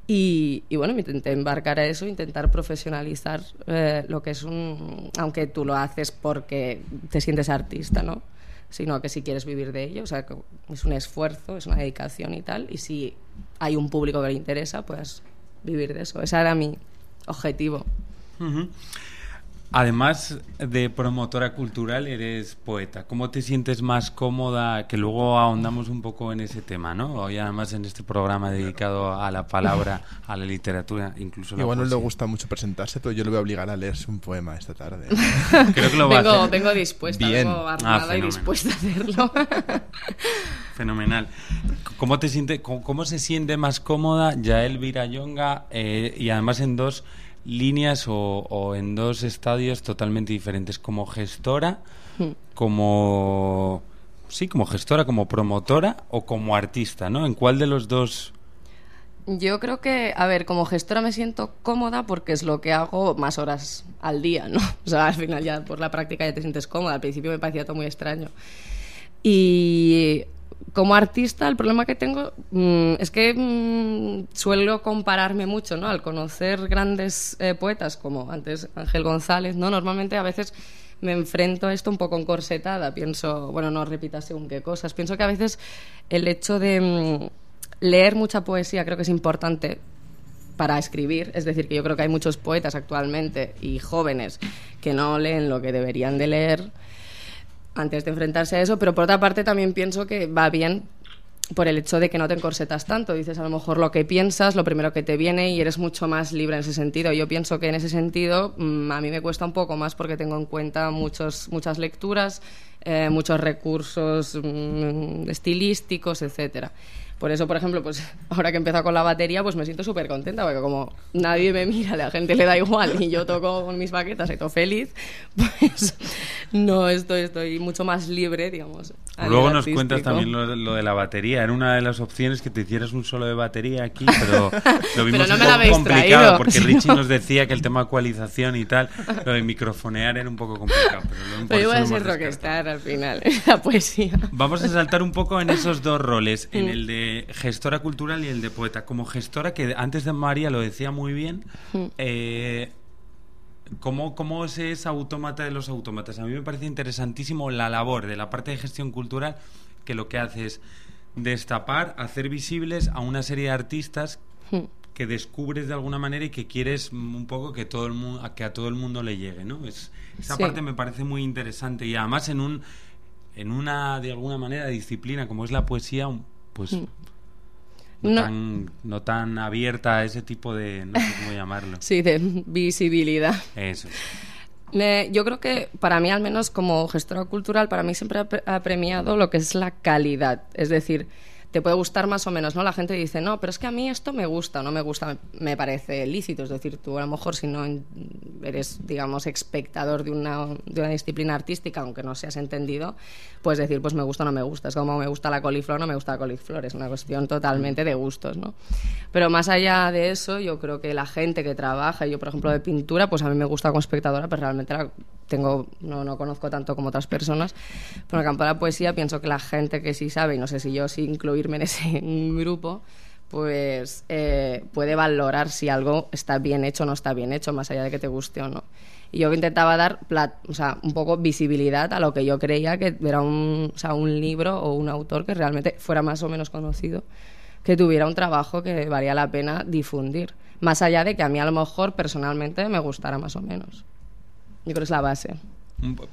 Y, y bueno, me intenté embarcar a eso, intentar profesionalizar eh, lo que es un... Aunque tú lo haces porque te sientes artista, ¿no? Sino que si quieres vivir de ello, o sea, es un esfuerzo, es una dedicación y tal. Y si hay un público que le interesa, pues vivir de eso. Ese era mi objetivo. Además de promotora cultural, eres poeta. ¿Cómo te sientes más cómoda? Que luego ahondamos un poco en ese tema, ¿no? Hoy además en este programa dedicado a la palabra, a la literatura, incluso la Igual no le gusta mucho presentarse, pero yo le voy a obligar a leerse un poema esta tarde. Creo que lo va a hacer. vengo dispuesta, Bien. vengo Ah, y dispuesta a hacerlo. Fenomenal. ¿Cómo te siente, cómo, cómo se siente más cómoda Yael Virayonga eh, y además en dos líneas o, o en dos estadios totalmente diferentes como gestora, Hmm. como sí, como gestora, como promotora o como artista, ¿no? ¿En cuál de los dos? Yo creo que, a ver, como gestora me siento cómoda porque es lo que hago más horas al día, ¿no? O sea, al final ya por la práctica ya te sientes cómoda. Al principio me parecía todo muy extraño. Y como artista, el problema que tengo mm, es que mm, suelo compararme mucho, ¿no? Al conocer grandes eh, poetas como antes Ángel González, ¿no? Normalmente a veces me enfrento a esto un poco encorsetada. Pienso, bueno, no repitas según qué cosas. Pienso que a veces el hecho de mm, leer mucha poesía creo que es importante para escribir, es decir, que yo creo que hay muchos poetas actualmente y jóvenes que no leen lo que deberían de leer antes de enfrentarse a eso, pero por otra parte también pienso que va bien por el hecho de que no te encorsetas tanto. Dices a lo mejor lo que piensas, lo primero que te viene y eres mucho más libre en ese sentido. Yo pienso que en ese sentido mm, a mí me cuesta un poco más porque tengo en cuenta muchos, muchas lecturas, eh, muchos recursos mm, estilísticos, etcétera. Por eso, por ejemplo, pues ahora que he empezado con la batería, pues me siento súper contenta, porque como nadie me mira, la gente le da igual y yo toco con mis baquetas y todo feliz, pues no estoy, estoy mucho más libre, digamos. Luego nos cuentas artístico. también lo, lo de la batería. Era una de las opciones que te hicieras un solo de batería aquí, pero lo vimos Pero no un poco complicado traído, porque si Richie no. nos decía que el tema ecualización y tal, lo de microfonear era un poco complicado. Pero, voy a ser rockstar al final, la poesía. Vamos a saltar un poco en esos dos roles, en Mm. el de gestora cultural y el de poeta. Como gestora, que antes de María lo decía muy bien, Mm. eh, ¿cómo, ¿cómo es ese autómata de los autómatas? A mí me parece interesantísimo la labor de la parte de gestión cultural, que lo que hace es destapar, hacer visibles a una serie de artistas Mm. que descubres de alguna manera y que quieres un poco que todo el mundo que a todo el mundo le llegue no es, esa Sí. parte me parece muy interesante y además en un en una de alguna manera disciplina como es la poesía pues Mm. no, No. tan no tan abierta a ese tipo de no sé cómo llamarlo Sí, de visibilidad. eso Me- yo creo que para mí, al menos como gestora cultural, para mí siempre ha, pre- ha premiado lo que es la calidad. Es decir, te puede gustar más o menos, ¿no? La gente dice, no, pero es que a mí esto me gusta o no me gusta, me, parece lícito. Es decir, tú a lo mejor si no eres, digamos, espectador de una, de una disciplina artística, aunque no seas entendido, puedes decir, pues me gusta o no me gusta. Es como me gusta la coliflor o no me gusta la coliflor. Es una cuestión totalmente de gustos, ¿no? Pero más allá de eso, yo creo que la gente que trabaja, yo por ejemplo de pintura, pues a mí me gusta como espectadora, pero realmente la tengo, no, no conozco tanto como otras personas. Pero en el campo de la poesía pienso que la gente que sí sabe, y no sé si yo sí incluirme en ese grupo, pues eh, puede valorar si algo está bien hecho o no está bien hecho, más allá de que te guste o no. Y yo intentaba dar plat- o sea, un poco visibilidad a lo que yo creía que era un, sea, un libro o un autor que realmente fuera más o menos conocido, que tuviera un trabajo que valía la pena difundir. Más allá de que a mí a lo mejor personalmente me gustara más o menos. Yo creo que es la base.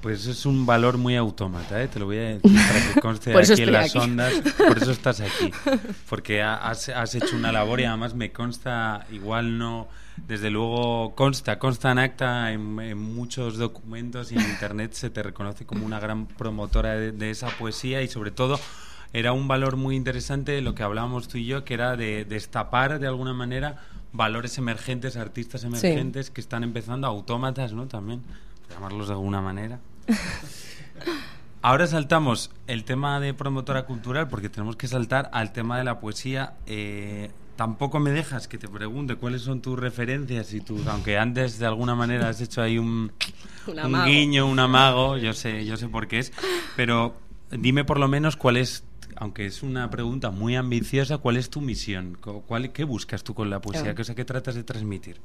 Pues es un valor muy autómata, ¿eh? te lo voy a decir para que conste aquí en las aquí. ondas. Por eso estás aquí. Porque ha- has, has hecho una labor y además me consta, igual no, desde luego consta, consta en acta en, en muchos documentos y en internet se te reconoce como una gran promotora de, de esa poesía y sobre todo era un valor muy interesante lo que hablábamos tú y yo, que era de destapar de alguna manera valores emergentes, artistas emergentes que están empezando, autómatas, ¿no? También, llamarlos de alguna manera. Ahora saltamos el tema de promotora cultural porque tenemos que saltar al tema de la poesía. Eh, tampoco me dejas que te pregunte cuáles son tus referencias y tus, aunque antes de alguna manera has hecho ahí un, Un un guiño, un amago, yo sé, yo sé por qué es, pero dime por lo menos cuál es, aunque es una pregunta muy ambiciosa, cuál es tu misión, cuál, qué buscas tú con la poesía, qué, o sea, qué tratas de transmitir.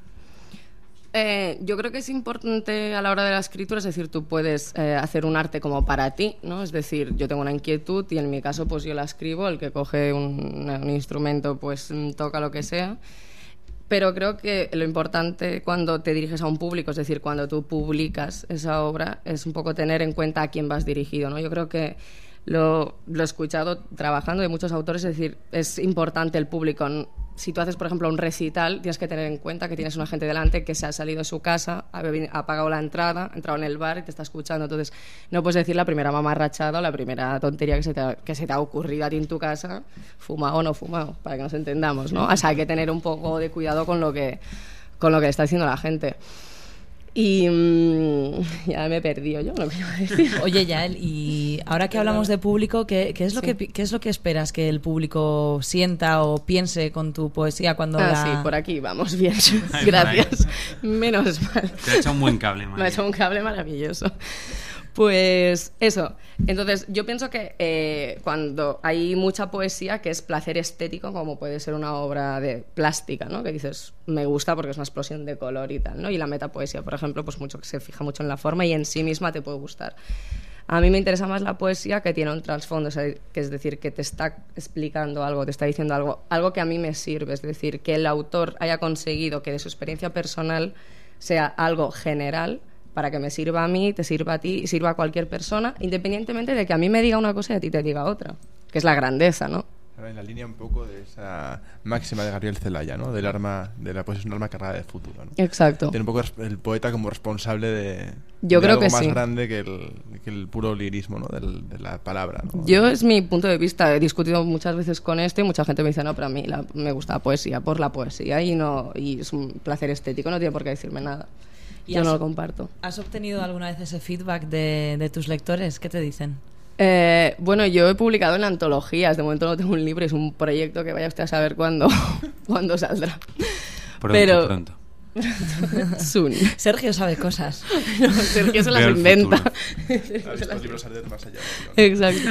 Eh, yo creo que es importante a la hora de la escritura, es decir, tú puedes eh, hacer un arte como para ti, ¿no? Es decir, yo tengo una inquietud y en mi caso pues yo la escribo, el que coge un, un instrumento pues toca lo que sea. Pero creo que lo importante cuando te diriges a un público, es decir, cuando tú publicas esa obra, es un poco tener en cuenta a quién vas dirigido, ¿no? Yo creo que lo, lo he escuchado trabajando de muchos autores, es decir, es importante el público. Si tú haces, por ejemplo, un recital, tienes que tener en cuenta que tienes una gente delante que se ha salido de su casa, ha, ha pagado la entrada, ha entrado en el bar y te está escuchando. Entonces, no puedes decir la primera mamarrachada o la primera tontería que se te ha, que se te ha ocurrido a ti en tu casa, fumado o no fumado, para que nos entendamos, ¿no? O sea, hay que tener un poco de cuidado con lo que, con lo que está diciendo la gente. Y mm, ya me he perdido yo lo que iba a decir. Oye, Yael, y ahora que hablamos de público, ¿qué, qué es lo Sí. que, qué es lo que esperas que el público sienta o piense con tu poesía cuando Ah, la... sí, por aquí vamos bien. Ahí, Gracias. Menos mal. Te ha hecho un buen cable, Me ha María. hecho un cable maravilloso. Pues eso. Entonces, yo pienso que eh, cuando hay mucha poesía que es placer estético, como puede ser una obra de plástica, ¿no? Que dices, me gusta porque es una explosión de color y tal, ¿no? Y la metapoesía, por ejemplo, pues mucho se fija mucho en la forma y en sí misma te puede gustar. A mí me interesa más la poesía que tiene un trasfondo, que es decir, que te está explicando algo, te está diciendo algo, algo que a mí me sirve, es decir, que el autor haya conseguido que de su experiencia personal sea algo general para que me sirva a mí, te sirva a ti y sirva a cualquier persona, independientemente de que a mí me diga una cosa y a ti te diga otra, que es la grandeza, ¿no? Ahora, En la línea un poco de esa máxima de Gabriel Celaya, ¿no? Del arma, de la poesía es un arma cargada de futuro, ¿no? Exacto. Tiene un poco el poeta como responsable de, Yo de creo algo que más sí. grande que el, que el puro lirismo, ¿no? Del- de la palabra, ¿no? Yo es mi punto de vista, he discutido muchas veces con esto y mucha gente me dice, no, pero a mí la- me gusta la poesía por la poesía y, no, y es un placer estético, no tiene por qué decirme nada. ¿Y Yo has- no lo comparto. ¿Has obtenido alguna vez ese feedback de, de tus lectores? ¿Qué te dicen? Eh, bueno, yo he publicado en antologías, de momento no tengo un libro, es un proyecto que vaya usted a saber cuándo, cuándo saldrá. Pronto, Pero... pronto. Soon. Sergio sabe cosas. No, Sergio se las inventa. Sergio se las- libros más allá. ¿no? Exacto.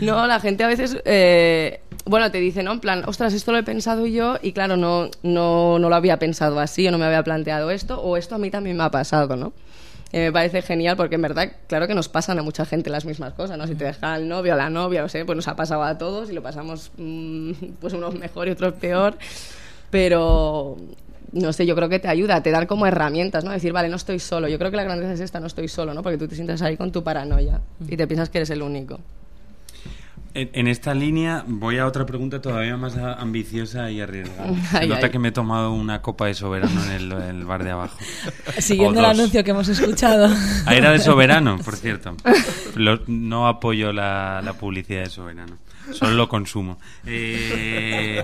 No, la gente a veces, eh, bueno, te dice, ¿no? En plan, ostras, esto lo he pensado yo y claro, no, no, no lo había pensado así o no me había planteado esto o esto a mí también me ha pasado, ¿no? Eh, me parece genial porque en verdad, claro que nos pasan a mucha gente las mismas cosas, ¿no? Si te deja el novio la novia, o sea, pues nos ha pasado a todos y lo pasamos, mm, pues unos mejor y otros peor, pero no sé, yo creo que te ayuda, te dan como herramientas, ¿no? Decir, vale, no estoy solo. Yo creo que la grandeza es esta, no estoy solo, ¿no? Porque tú te sientes ahí con tu paranoia y te piensas que eres el único. En, en esta línea voy a otra pregunta todavía más ambiciosa y arriesgada. Se Ay, nota ay. que me he tomado una copa de soberano en el, bar de abajo. Siguiendo el anuncio que hemos escuchado. Ah, era de soberano, por cierto. Lo- no apoyo la, la publicidad de soberano. Solo lo consumo. Eh,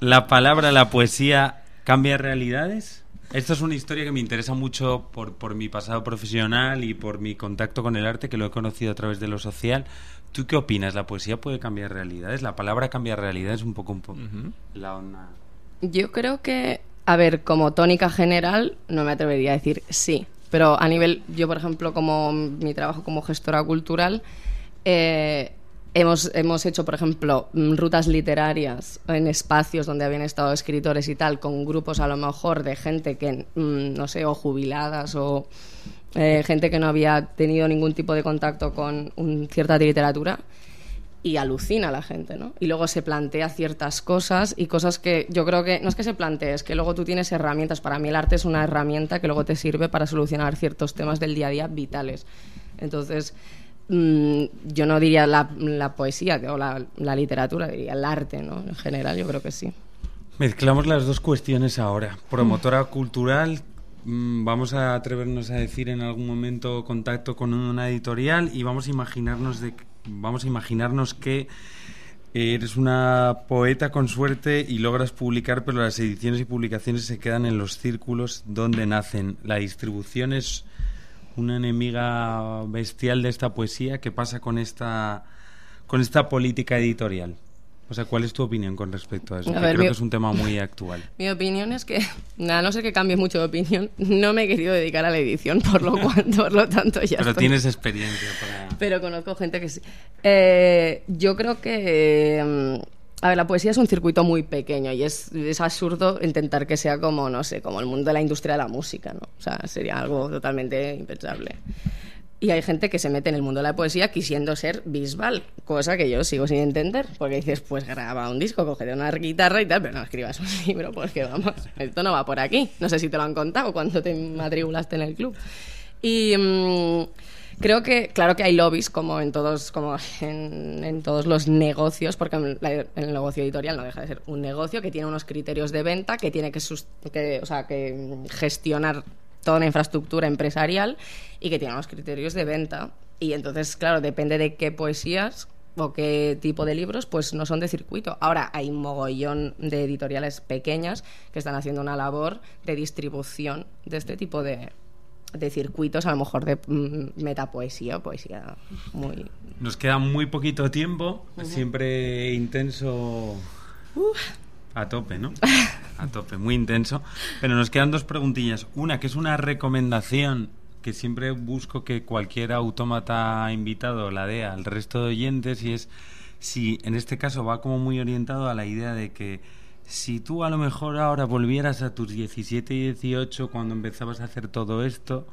la palabra, la poesía, ¿cambia realidades? Esto es una historia que me interesa mucho por, por mi pasado profesional y por mi contacto con el arte, que lo he conocido a través de lo social. ¿Tú qué opinas? ¿La poesía puede cambiar realidades? ¿La palabra cambia realidades? Un poco, un poco la onda. Yo creo que, a ver, como tónica general, no me atrevería a decir sí. Pero a nivel, yo por ejemplo, como mi trabajo como gestora cultural, eh, hemos, hemos hecho, por ejemplo, mm, rutas literarias en espacios donde habían estado escritores y tal, con grupos a lo mejor de gente que, mm, no sé, o jubiladas o eh, gente que no había tenido ningún tipo de contacto con un, cierta literatura y alucina a la gente, ¿no? Y luego se plantea ciertas cosas y cosas que yo creo que no es que se plantee, es que luego tú tienes herramientas. Para mí el arte es una herramienta que luego te sirve para solucionar ciertos temas del día a día vitales. Entonces, mm, yo no diría la, la poesía o la, la literatura, diría el arte, ¿no? En general, yo creo que sí. Mezclamos las dos cuestiones ahora. Promotora cultural, mm, vamos a atrevernos a decir en algún momento contacto con una editorial y vamos a imaginarnos de vamos a imaginarnos que eres una poeta con suerte y logras publicar, pero las ediciones y publicaciones se quedan en los círculos donde nacen. La distribución es una enemiga bestial de esta poesía. ¿Qué pasa con esta con esta política editorial? O sea, ¿cuál es tu opinión con respecto a eso? A Que ver, creo mi- que es un tema muy actual. Mi opinión es que, a no ser que cambie mucho de opinión, no me he querido dedicar a la edición, por lo, cual, por lo tanto ya Pero estoy- tienes experiencia para... Pero conozco gente que sí. Eh, yo creo que... mm, a ver, la poesía es un circuito muy pequeño y es, es absurdo intentar que sea como, no sé, como el mundo de la industria de la música, ¿no? O sea, sería algo totalmente impensable. Y hay gente que se mete en el mundo de la poesía quisiendo ser bisbal, cosa que yo sigo sin entender, porque dices, pues graba un disco, cógete una guitarra y tal, pero no escribas un libro, porque vamos, esto no va por aquí. No sé si te lo han contado cuando te matriculaste en el club. Y mm, creo que, claro que hay lobbies, como en todos, como en, en todos los negocios, porque el negocio editorial no deja de ser un negocio que tiene unos criterios de venta, que tiene que, que, o sea, que mm, gestionar toda una infraestructura empresarial y que tiene unos criterios de venta. Y entonces, claro, depende de qué poesías o qué tipo de libros, pues no son de circuito. Ahora hay un mogollón de editoriales pequeñas que están haciendo una labor de distribución de este tipo de, de circuitos, a lo mejor de mm, metapoesía o poesía muy... Nos queda muy poquito tiempo, siempre intenso a tope, ¿no? A tope, muy intenso. Pero nos quedan dos preguntillas. Una, que es una recomendación que siempre busco que cualquier autómata invitado la dé al resto de oyentes y es si en este caso va como muy orientado a la idea de que si tú a lo mejor ahora volvieras a tus 17 y 18 cuando empezabas a hacer todo esto,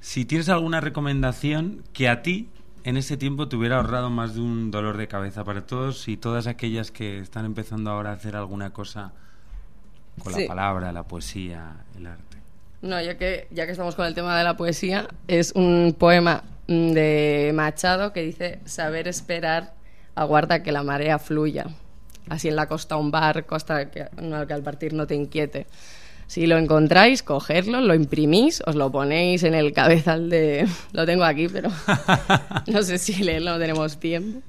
si tienes alguna recomendación que a ti en ese tiempo te hubiera ahorrado más de un dolor de cabeza para todos y todas aquellas que están empezando ahora a hacer alguna cosa con Sí. la palabra, la poesía, el arte. No, ya que, ya que estamos con el tema de la poesía, es un poema mm, de Machado que dice, saber esperar aguarda que la marea fluya. Así en la costa un barco hasta que, no, que al partir no te inquiete. Si lo encontráis, cogerlo, lo imprimís, os lo ponéis en el cabezal de... Lo tengo aquí, pero no sé si leerlo, no tenemos tiempo.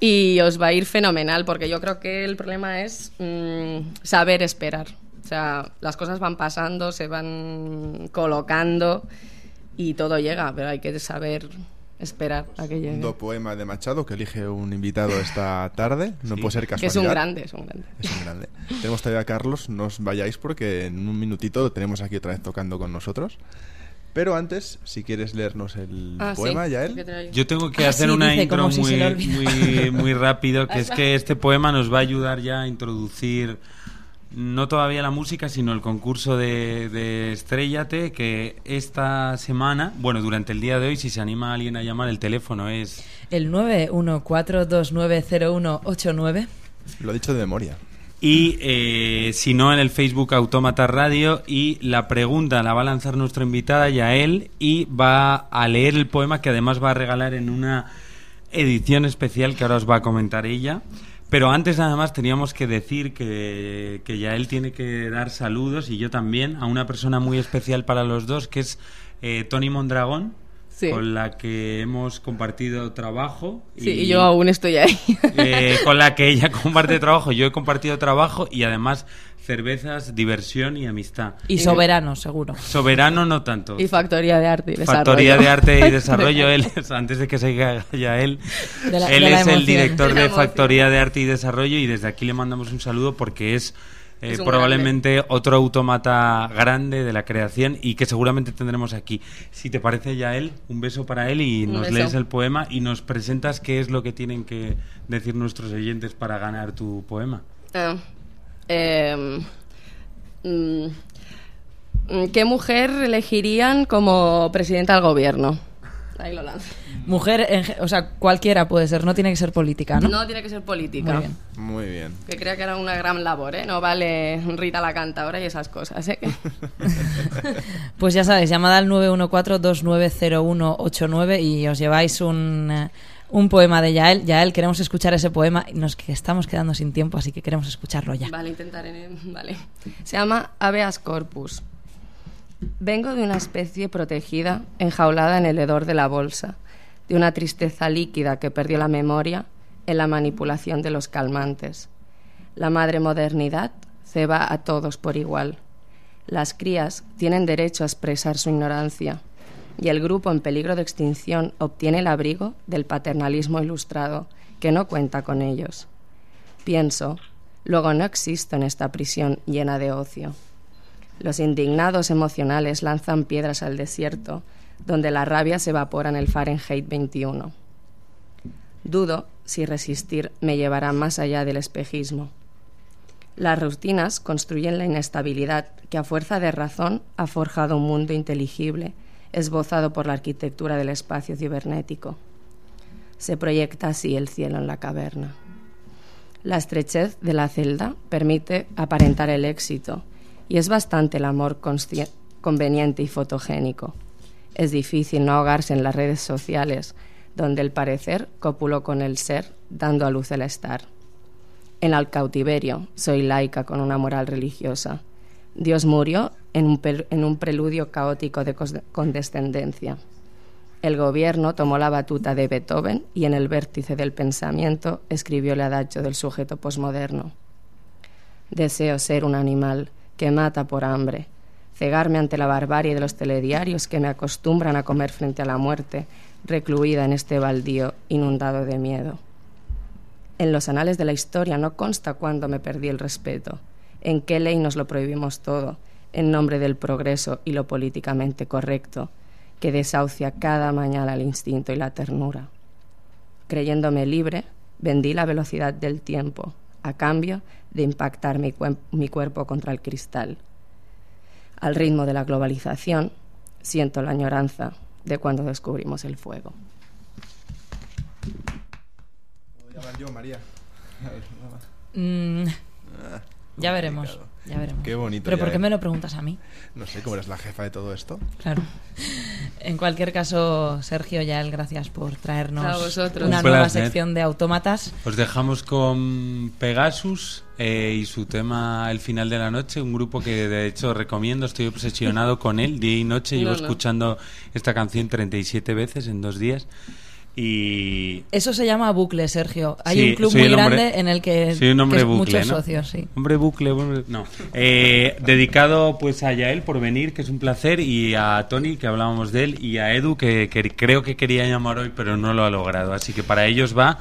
Y os va a ir fenomenal, porque yo creo que el problema es mm, saber esperar. O sea, las cosas van pasando, se van colocando y todo llega, pero hay que saber esperar a que llegue. Segundo poema de Machado que elige un invitado esta tarde. No Sí. puede ser Que casualidad. es un grande, es un grande. Es un grande. tenemos todavía a Carlos, no os vayáis porque en un minutito lo tenemos aquí otra vez tocando con nosotros. Pero antes, si quieres leernos el Ah, sí. poema, ya él. ¿Qué te- Yo tengo que Ah, hacer sí, una intro muy, muy, muy rápido, que es que este poema nos va a ayudar ya a introducir no todavía la música, sino el concurso de, de Estrellate, que esta semana, bueno, durante el día de hoy, si se anima a alguien a llamar, el teléfono es... El 914290189. Lo he dicho de memoria. Y eh, si no, en el Facebook Autómata Radio. Y la pregunta la va a lanzar nuestra invitada Yael y va a leer el poema que además va a regalar en una edición especial que ahora os va a comentar ella. Pero antes nada más teníamos que decir que, que Yael tiene que dar saludos y yo también a una persona muy especial para los dos que es eh, Tony Mondragón. Sí. Con la que hemos compartido trabajo. Sí, y yo aún estoy ahí. eh, con la que ella comparte trabajo. Yo he compartido trabajo y además cervezas, diversión y amistad. Y soberano, seguro. Soberano no tanto. Y Factoría de Arte y Desarrollo. Factoría de Arte y Desarrollo. Él es, antes de que se caiga él, la- él la es el director De. Factoría de Arte y Desarrollo y desde aquí le mandamos un saludo porque es, eh, probablemente otro autómata grande de la creación y que seguramente tendremos aquí. Si te parece ya él, un beso para él y nos lees el poema y nos presentas qué es lo que tienen que decir nuestros oyentes para ganar tu poema. Ah, em, mm, ¿Qué mujer elegirían como presidenta del gobierno? Ahí lo lanzo. Mujer, en o sea, cualquiera puede ser, no tiene que ser política, ¿no? No tiene que ser política. Muy bien. Muy bien. Que creo que era una gran labor, ¿eh? No vale Rita la cantadora y esas cosas, ¿eh? Pues ya sabéis, llamad al 914-290189 y os lleváis un, eh, un poema de Yael. Yael, queremos escuchar ese poema. Nos que estamos quedando sin tiempo, así que queremos escucharlo ya. Vale, intentaré. Vale. Se llama Habeas Corpus. Vengo de una especie protegida, enjaulada en el hedor de la bolsa, de una tristeza líquida que perdió la memoria en la manipulación de los calmantes. La madre modernidad ceba a todos por igual. Las crías tienen derecho a expresar su ignorancia y el grupo en peligro de extinción obtiene el abrigo del paternalismo ilustrado, que no cuenta con ellos. Pienso, luego no existo en esta prisión llena de ocio. Los indignados emocionales lanzan piedras al desierto, donde la rabia se evapora en el Fahrenheit 21. Dudo si resistir me llevará más allá del espejismo. Las rutinas construyen la inestabilidad que a fuerza de razón ha forjado un mundo inteligible, esbozado por la arquitectura del espacio cibernético. Se proyecta así el cielo en la caverna. La estrechez de la celda permite aparentar el éxito y es bastante el amor conveniente y fotogénico. Es difícil no ahogarse en las redes sociales, donde el parecer copuló con el ser, dando a luz el estar. En el cautiverio soy laica con una moral religiosa. Dios murió en un, en un preludio caótico de condescendencia. El gobierno tomó la batuta de Beethoven y en el vértice del pensamiento escribió el adagio del sujeto posmoderno. Deseo ser un animal que mata por hambre, cegarme ante la barbarie de los telediarios que me acostumbran a comer frente a la muerte, recluida en este baldío inundado de miedo. En los anales de la historia no consta cuándo me perdí el respeto, en qué ley nos lo prohibimos todo, en nombre del progreso y lo políticamente correcto, que desahucia cada mañana el instinto y la ternura. Creyéndome libre, vendí la velocidad del tiempo, a cambio de impactar mi, mi cuerpo contra el cristal. Al ritmo de la globalización, siento la añoranza de cuando descubrimos el fuego. yo, María? Mm, Ah, ya veremos. Ya veremos. Qué bonito. ¿Pero ya por qué ver. me lo preguntas a mí? No sé, ¿cómo eres la jefa de todo esto? Claro. En cualquier caso, Sergio Yael, gracias por traernos A vosotros. una Un nueva placer. sección de autómatas. Os dejamos con Pegasus eh, y su tema El final de la noche, un grupo que de hecho recomiendo, estoy obsesionado con él día y noche, llevo No, no. escuchando esta canción 37 veces en dos días y... Eso se llama bucle, Sergio. Hay Sí, un club muy hombre- grande en el que, soy un hombre que es bucle, muchos ¿no? socios, sí. Hombre bucle, hombre- no. Eh, dedicado pues a Yael por venir, que es un placer, y a Tony, que hablábamos de él, y a Edu, que, que creo que quería llamar hoy, pero no lo ha logrado. Así que para ellos va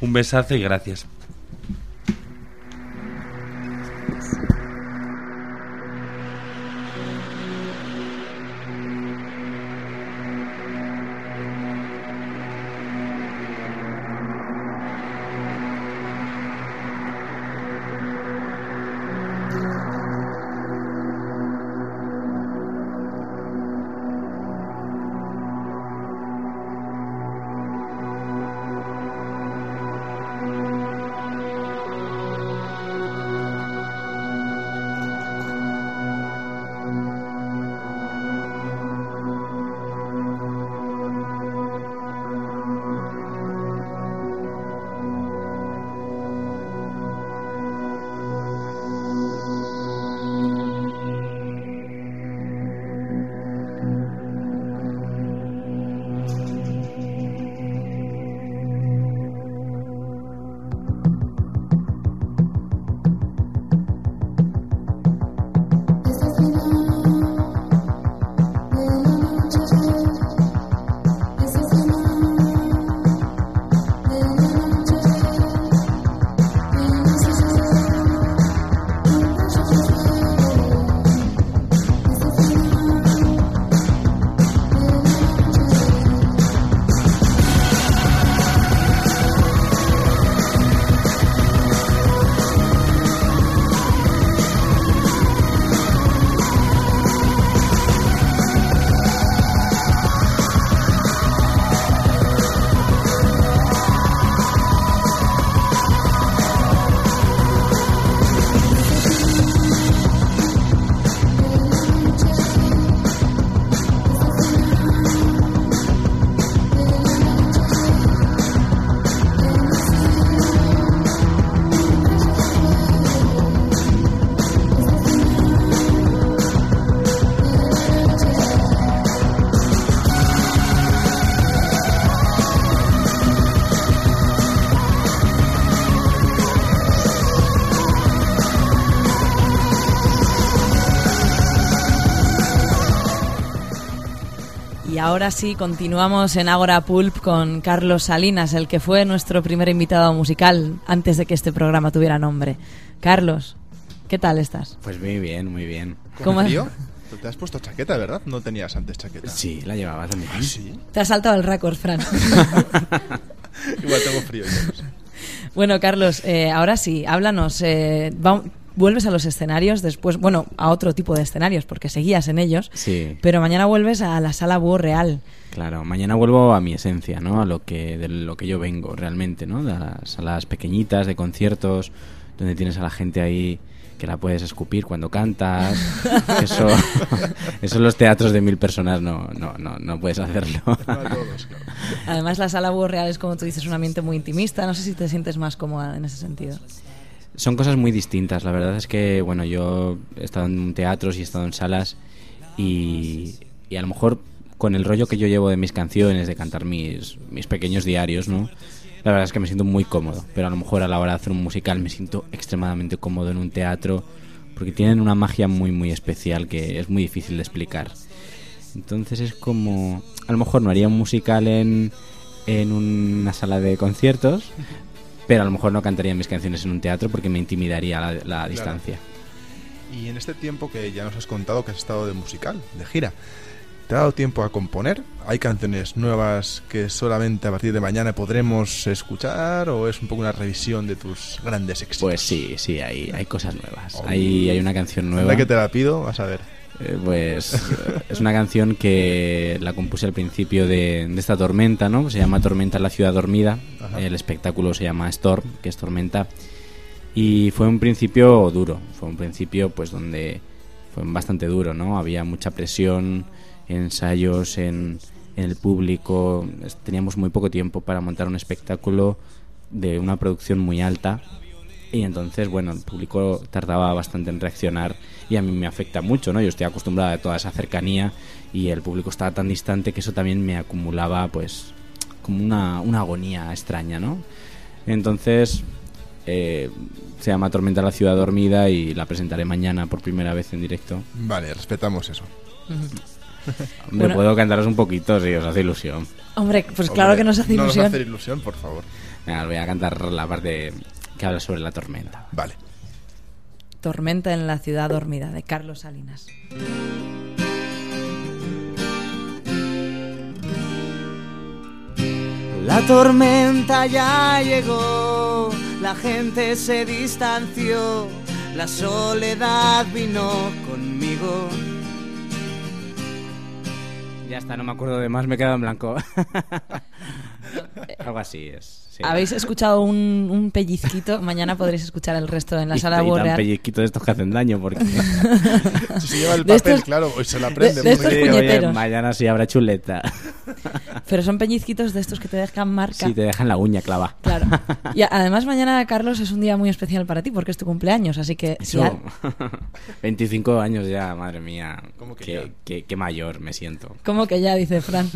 un besazo y gracias. Ahora sí, continuamos en Agora Pulp con Carlos Salinas, el que fue nuestro primer invitado musical antes de que este programa tuviera nombre. Carlos, ¿qué tal estás? Pues muy bien, muy bien. ¿Cómo- frío? Te has puesto chaqueta, ¿verdad? No tenías antes chaqueta. Sí, la llevaba también. ¿Ah, sí? Te has saltado el récord, Fran. Igual tengo frío. yo no sé. bueno, Carlos, eh, ahora sí, háblanos. eh, vuelves a los escenarios después, bueno, a otro tipo de escenarios, porque seguías en ellos, Sí. pero mañana vuelves a la sala Búho Real. Claro, mañana vuelvo a mi esencia, ¿no? A lo que de lo que yo vengo realmente, ¿no? De las salas pequeñitas de conciertos donde tienes a la gente ahí que la puedes escupir cuando cantas. Eso, eso en los teatros de mil personas no, no, no, no puedes hacerlo. Además, la sala Búho Real es, como tú dices, un ambiente muy intimista. No sé si te sientes más cómoda en ese sentido. Son cosas muy distintas. La verdad es que, bueno, yo he estado en teatros y he estado en salas y, y a lo mejor con el rollo que yo llevo de mis canciones, de cantar mis, mis pequeños diarios, ¿no? La verdad es que me siento muy cómodo, pero a lo mejor a la hora de hacer un musical me siento extremadamente cómodo en un teatro porque tienen una magia muy, muy especial que es muy difícil de explicar. Entonces es como, a lo mejor no haría un musical en, en una sala de conciertos, pero a lo mejor no cantaría mis canciones en un teatro porque me intimidaría la, la distancia. Y en este tiempo que ya nos has contado que has estado de musical, de gira, ¿te ha dado tiempo a componer? ¿Hay canciones nuevas que solamente a partir de mañana podremos escuchar o es un poco una revisión de tus grandes éxitos? Pues sí, sí, hay, hay cosas nuevas. Oh. Hay, hay una canción nueva. Que te la pido, vas a ver. Eh, pues eh, es una canción que la compuse al principio de, de esta tormenta, ¿no? Se llama Tormenta en la ciudad dormida. Ajá. El espectáculo se llama Storm, que es tormenta. Y fue un principio duro, fue un principio pues donde fue bastante duro, ¿no? Había mucha presión, ensayos en, en el público, teníamos muy poco tiempo para montar un espectáculo de una producción muy alta y entonces, bueno, el público tardaba bastante en reaccionar y a mí me afecta mucho, ¿no? Yo estoy acostumbrada a toda esa cercanía y el público estaba tan distante que eso también me acumulaba, pues, como una, una agonía extraña, ¿no? Entonces, eh, se llama Tormenta la ciudad dormida y la presentaré mañana por primera vez en directo. Vale, respetamos eso. Hombre, Bueno. puedo cantaros un poquito si os hace ilusión. Hombre, pues claro que nos hace No ilusión. nos hace ilusión, por favor. Venga, os voy a cantar la parte que habla sobre la tormenta. Vale. Tormenta en la ciudad dormida, de Carlos Salinas. La tormenta ya llegó, la gente se distanció, la soledad vino conmigo. Ya está, no me acuerdo de más, me he quedado en blanco. Algo así es. Sí. ¿Habéis escuchado un, un pellizquito? Mañana podréis escuchar el resto en la Y- sala Borreal. pellizquitos de estos que hacen daño porque Si se lleva el De papel, estos- claro, hoy se la de- prende. de estos Sí, oye, mañana sí habrá chuleta Pero son pellizquitos de estos que te dejan marca. si te dejan la uña clava Claro. Y además mañana, Carlos, es un día muy especial para ti porque es tu cumpleaños, así que Eso. al- 25 años ya madre mía ¿Cómo que qué, ya? qué- qué mayor me siento ¿Cómo que ya? Dice Fran.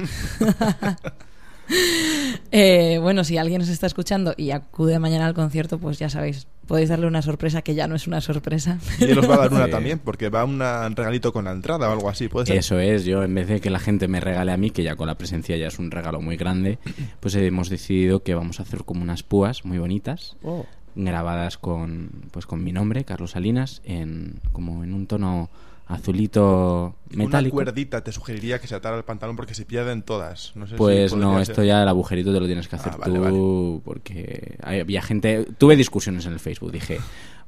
Eh, bueno, si alguien os está escuchando y acude mañana al concierto, pues ya sabéis, podéis darle una sorpresa que ya no es una sorpresa. Y él os va a dar una Sí. también, porque va un regalito con la entrada o algo así, ¿puede ser? Eso es, yo en vez de que la gente me regale a mí, que ya con la presencia ya es un regalo muy grande, pues hemos decidido que vamos a hacer como unas púas muy bonitas, Oh. grabadas con pues con mi nombre, Carlos Salinas, en como en un tono azulito Una metálico. cuerdita te sugeriría que se atara el pantalón porque se pierden todas. No sé si Pues no, esto ser. ya el agujerito te lo tienes que hacer Ah, vale, tú, porque había gente, tuve discusiones en el Facebook, dije,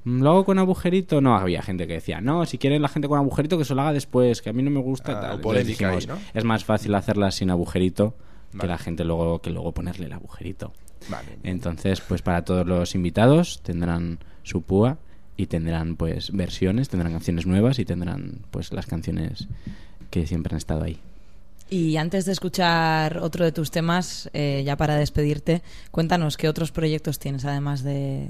"Mm, ¿lo hago con agujerito? No, había gente que decía, no, si quieren la gente con agujerito que se lo haga después, que a mí no me gusta. Ah, tal. polémica ahí, dijimos, ¿no? Es más fácil hacerla sin agujerito que la gente luego, que luego ponerle el agujerito. Vale. Entonces, pues para todos los invitados tendrán su púa y tendrán pues versiones, tendrán canciones nuevas y tendrán pues las canciones que siempre han estado ahí. Y antes de escuchar otro de tus temas, eh, ya para despedirte, cuéntanos qué otros proyectos tienes además de,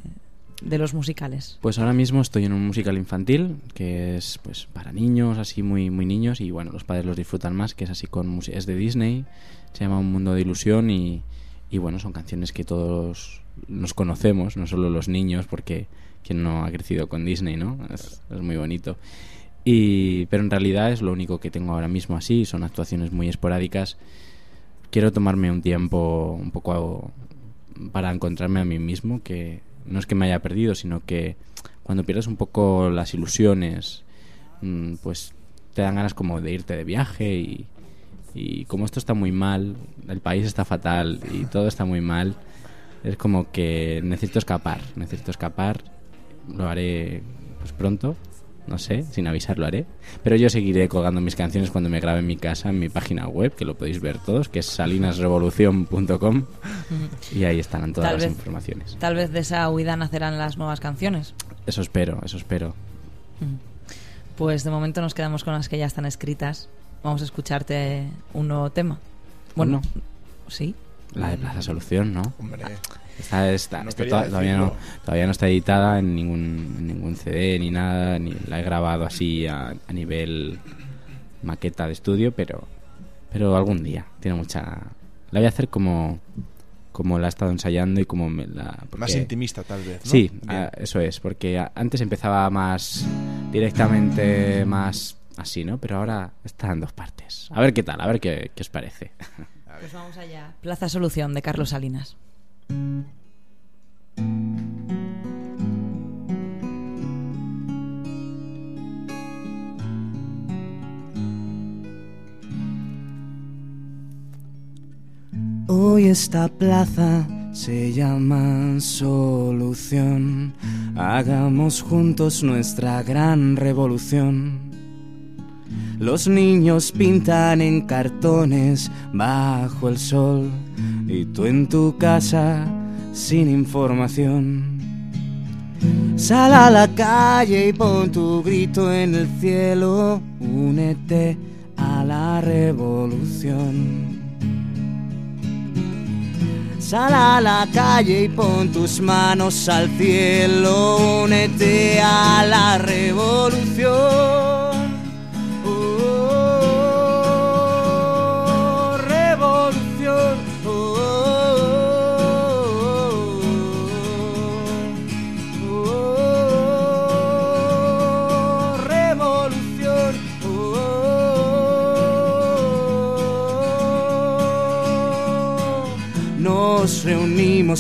de los musicales. Pues ahora mismo estoy en un musical infantil que es pues para niños, así muy muy niños y bueno, los padres los disfrutan más, que es así con es de Disney, se llama Un mundo de ilusión y, y bueno, son canciones que todos nos conocemos, no solo los niños, porque quien no ha crecido con Disney, ¿no? Es, muy bonito. Y, pero en realidad es lo único que tengo ahora mismo así, son actuaciones muy esporádicas. Quiero tomarme un tiempo un poco para encontrarme a mí mismo, que no es que me haya perdido, sino que cuando pierdes un poco las ilusiones, mm, pues te dan ganas como de irte de viaje y, y como esto está muy mal, el país está fatal y todo está muy mal, es como que necesito escapar, necesito escapar, lo haré pues pronto, no sé, sin avisar lo haré, pero yo seguiré colgando mis canciones cuando me grabe en mi casa, en mi página web, que lo podéis ver todos, que es salinasrevolución.com y ahí estarán todas Tal las vez- informaciones. Tal vez de esa huida nacerán las nuevas canciones. Eso espero, eso espero. Pues de momento nos quedamos con las que ya están escritas. Vamos a escucharte un nuevo tema. Bueno, sí. La de Plaza Solución, ¿no? Hombre. Esta, esta- No todavía, no, todavía no está editada en ningún, en ningún CD ni nada, ni la he grabado así a, a nivel maqueta de estudio, pero, pero algún día. Tiene mucha. La voy a hacer como, como la he estado ensayando y como me la. porque- Más intimista, tal vez, ¿no? Sí, ah, eso es, porque a- antes empezaba más directamente, más así, ¿no? Pero ahora está en dos partes. A ver qué tal, a ver qué, qué os parece. Pues vamos allá. Plaza Solución de Carlos Salinas. Hoy esta plaza se llama Solución. Hagamos juntos nuestra gran revolución. Los niños pintan en cartones bajo el sol y tú en tu casa sin información. Sal a la calle y pon tu grito en el cielo, únete a la revolución. Sal a la calle y pon tus manos al cielo, únete a la revolución.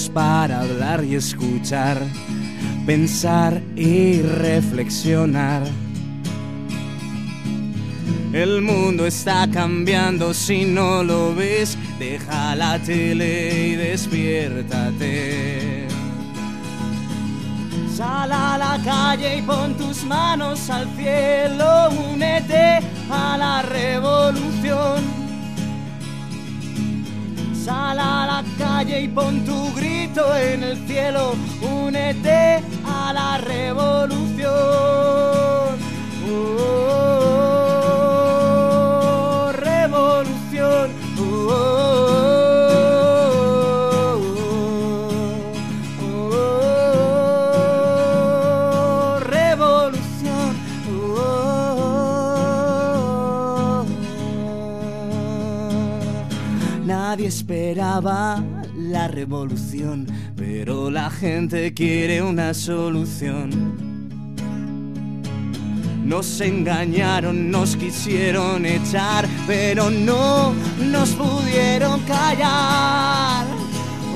Para hablar y escuchar, pensar y reflexionar. El mundo está cambiando si no lo ves, deja la tele y despiértate. Sal a la calle y pon tus manos al cielo, únete a la revolución. Sal a la calle y pon tu grito en el cielo, únete a la revolución. La revolución, pero la gente quiere una solución. Nos engañaron, nos quisieron echar, pero no nos pudieron callar.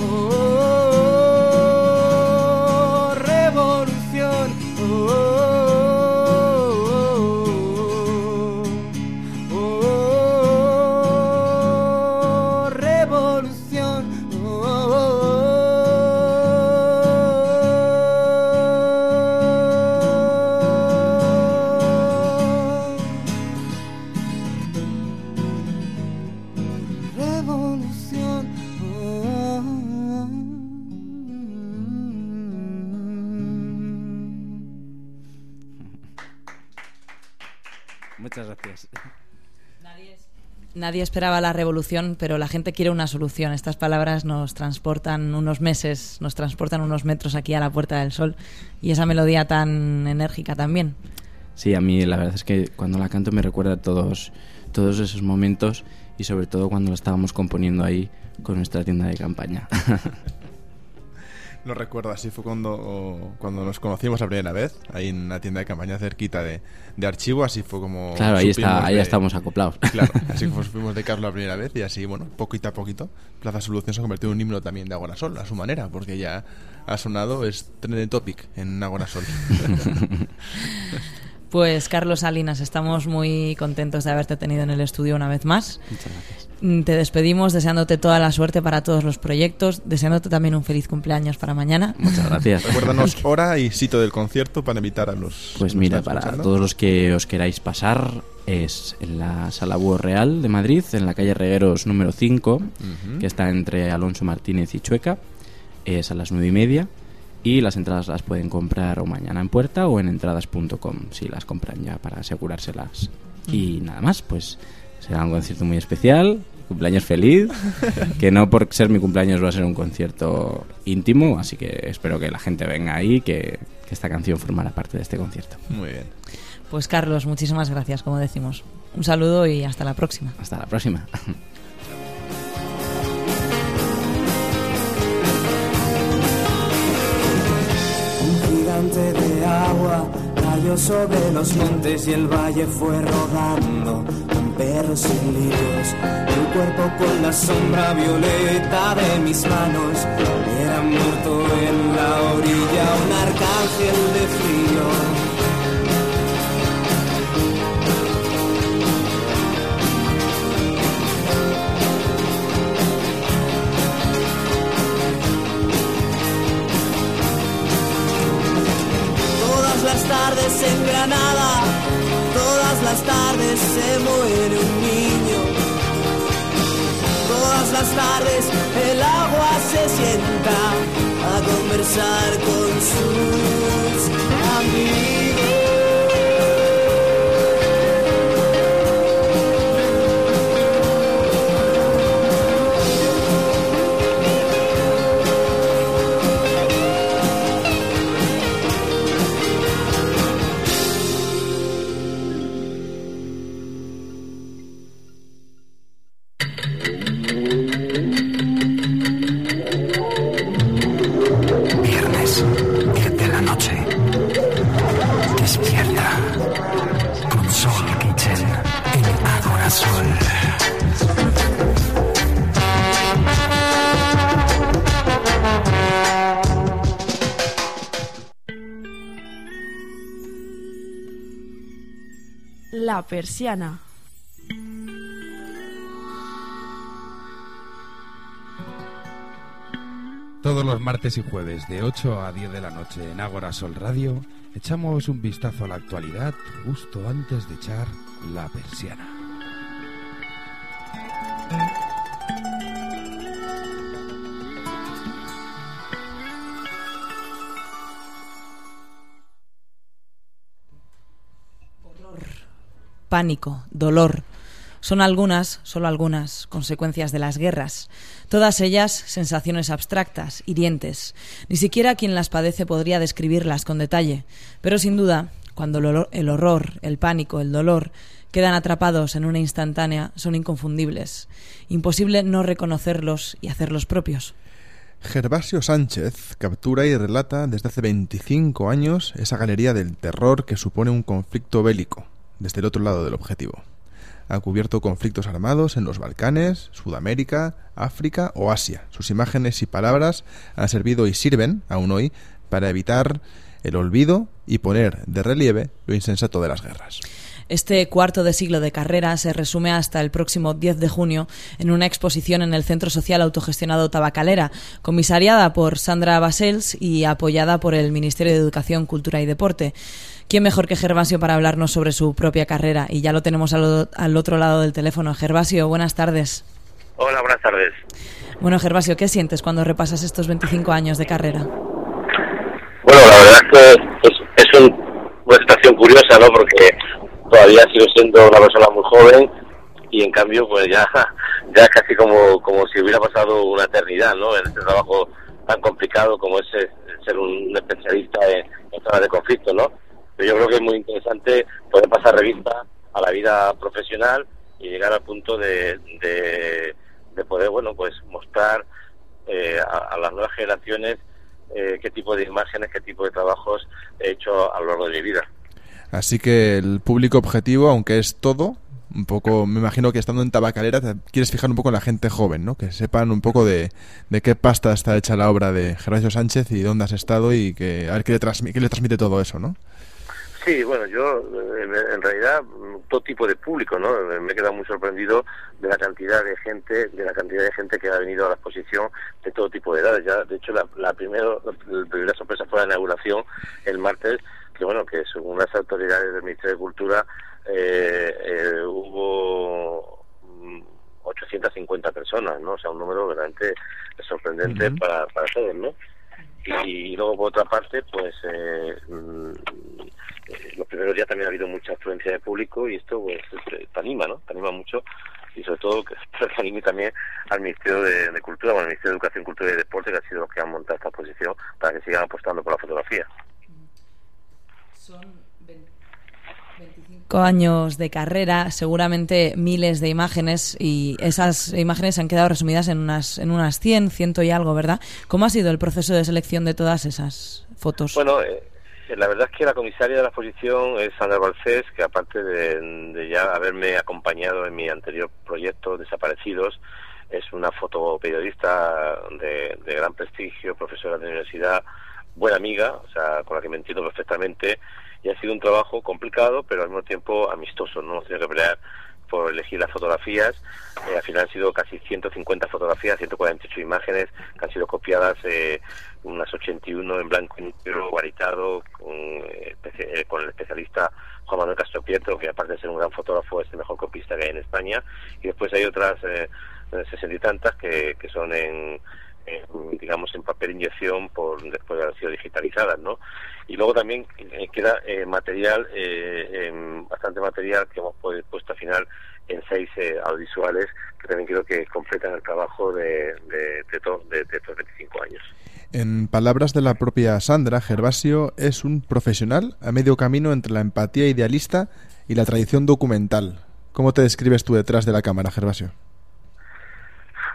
Oh, Nadie esperaba la revolución, pero la gente quiere una solución. Estas palabras nos transportan unos meses, nos transportan unos metros aquí a la Puerta del Sol. Y esa melodía tan enérgica también. Sí, a mí la verdad es que cuando la canto me recuerda todos, todos esos momentos y sobre todo cuando lo estábamos componiendo ahí con nuestra tienda de campaña. Lo recuerdo, así fue cuando, cuando nos conocimos la primera vez, ahí en la tienda de campaña cerquita de, de archivo, así fue como... Claro, ahí, está, ahí de- estamos acoplados. Claro, así como supimos de Carlos la primera vez y así, bueno, poquito a poquito, Plaza Solución se ha convertido en un himno también de Agorasol, a su manera, porque ya ha sonado, es trending topic en Agorasol. Pues Carlos Salinas, estamos muy contentos de haberte tenido en el estudio una vez más. Muchas gracias. Mm, Te despedimos deseándote toda la suerte para todos los proyectos, deseándote también un feliz cumpleaños para mañana. Muchas gracias. Recuérdanos hora y sitio del concierto para invitar a los... Pues mira, para escuchando. todos los que os queráis pasar, es en la Sala Búho Real de Madrid, en la calle Regueros número 5, Ujú. que está entre Alonso Martínez y Chueca. Es a las nueve y media. Y las entradas las pueden comprar o mañana en puerta o en entradas.com, si las compran ya para asegurárselas. Y nada más, pues será un concierto muy especial. Cumpleaños feliz. que no por ser mi cumpleaños va a ser un concierto íntimo, así que espero que la gente venga ahí, que, que esta canción formará parte de este concierto. Muy bien. Pues Carlos, muchísimas gracias, como decimos. Un saludo y hasta la próxima. Hasta la próxima. Un gigante de agua cayó sobre los montes y el valle fue rodando perros y lirios. El cuerpo con la sombra violeta de mis manos era muerto en la orilla un arcángel de frío. Todos los martes y jueves de 8 a 10 de la noche en Ágora Sol Radio echamos un vistazo a la actualidad justo antes de echar la persiana. Pánico, dolor. Son algunas, solo algunas, consecuencias de las guerras. Todas ellas sensaciones abstractas, hirientes. Ni siquiera quien las padece podría describirlas con detalle. Pero sin duda, cuando el horror, el, pánico, el dolor quedan atrapados en una instantánea, son inconfundibles. Imposible no reconocerlos y hacerlos propios. Gervasio Sánchez captura y relata desde hace 25 años esa galería del terror que supone un conflicto bélico, desde el otro lado del objetivo. Ha cubierto conflictos armados en los Balcanes, Sudamérica, África o Asia. Sus imágenes y palabras han servido y sirven, aún hoy, para evitar el olvido y poner de relieve lo insensato de las guerras. Este cuarto de siglo de carrera se resume hasta el próximo 10 de junio en una exposición en el Centro Social Autogestionado Tabacalera, comisariada por Sandra Basels y apoyada por el Ministerio de Educación, Cultura y Deporte. ¿Quién mejor que Gervasio para hablarnos sobre su propia carrera? Y ya lo tenemos al, al otro lado del teléfono. Gervasio, buenas tardes. Hola, buenas tardes. Bueno, Gervasio, ¿qué sientes cuando repasas estos 25 años de carrera? Bueno, la verdad es que es, es un- una situación curiosa, ¿no? Porque todavía sigo siendo una persona muy joven y en cambio pues ya ya casi como como si hubiera pasado una eternidad, ¿no? En este trabajo tan complicado como es ser un especialista en, zonas de conflicto, ¿no? Pero yo creo que es muy interesante poder pasar revista a la vida profesional y llegar al punto de, de, de poder, bueno, pues mostrar eh, a, a las nuevas generaciones eh, qué tipo de imágenes, qué tipo de trabajos he hecho a lo largo de mi vida. Así que el público objetivo, aunque es todo, un poco, me imagino que estando en tabacalera te quieres fijar un poco en la gente joven, ¿no? Que sepan un poco de, de qué pasta está hecha la obra de Gervasio Sánchez y dónde has estado y que a ver qué le, qué le transmite todo eso, ¿no? Sí, bueno, yo en realidad todo tipo de público, ¿no? Me he quedado muy sorprendido de la cantidad de gente, de la cantidad de gente que ha venido a la exposición de todo tipo de edades. Ya, de hecho, la, la, primero, la primera sorpresa fue la inauguración el martes, que bueno, que según las autoridades del Ministerio de Cultura eh, eh, hubo mm, 850 personas, ¿no? O sea, un número realmente sorprendente para, para todos, ¿no? Y, y luego, por otra parte, pues eh, mm, los primeros días también ha habido mucha afluencia de público y esto pues te, anima, ¿no? Te anima mucho y sobre todo que que anime también al Ministerio de, de Cultura, bueno, al Ministerio de Educación, Cultura y Deporte, que ha sido los que han montado esta exposición para que sigan apostando por la fotografía. Cinco años de carrera, seguramente miles de imágenes y esas imágenes han quedado resumidas en unas, en unas 100, ciento y algo, ¿verdad? ¿Cómo ha sido el proceso de selección de todas esas fotos? Bueno, eh, eh, la verdad es que la comisaria de la exposición es Sandra Balcés, que aparte de, de ya haberme acompañado en mi anterior proyecto Desaparecidos, es una fotoperiodista de, de gran prestigio, profesora de universidad, buena amiga, o sea, con la que me entiendo perfectamente, y ha sido un trabajo complicado, pero al mismo tiempo amistoso, no hemos tenido que pelear por elegir las fotografías. Eh, al final han sido casi 150 fotografías, 148 imágenes que han sido copiadas, eh, unas 81 en blanco y negro, guaritado, con, eh, el especialista Juan Manuel Castro Pietro, que aparte de ser un gran fotógrafo es el mejor copista que hay en España. Y después hay otras eh, sesenta y tantas que, que son en, en, digamos en papel inyección por después de haber sido digitalizadas no y luego también eh, queda eh, material eh, em, bastante material que hemos pu- puesto al final en seis eh, audiovisuales que también creo que completan el trabajo de, de, de, to- de- de estos 25 años En palabras de la propia Sandra, Gervasio es un profesional a medio camino entre la empatía idealista y la tradición documental. ¿Cómo te describes tú detrás de la cámara, Gervasio?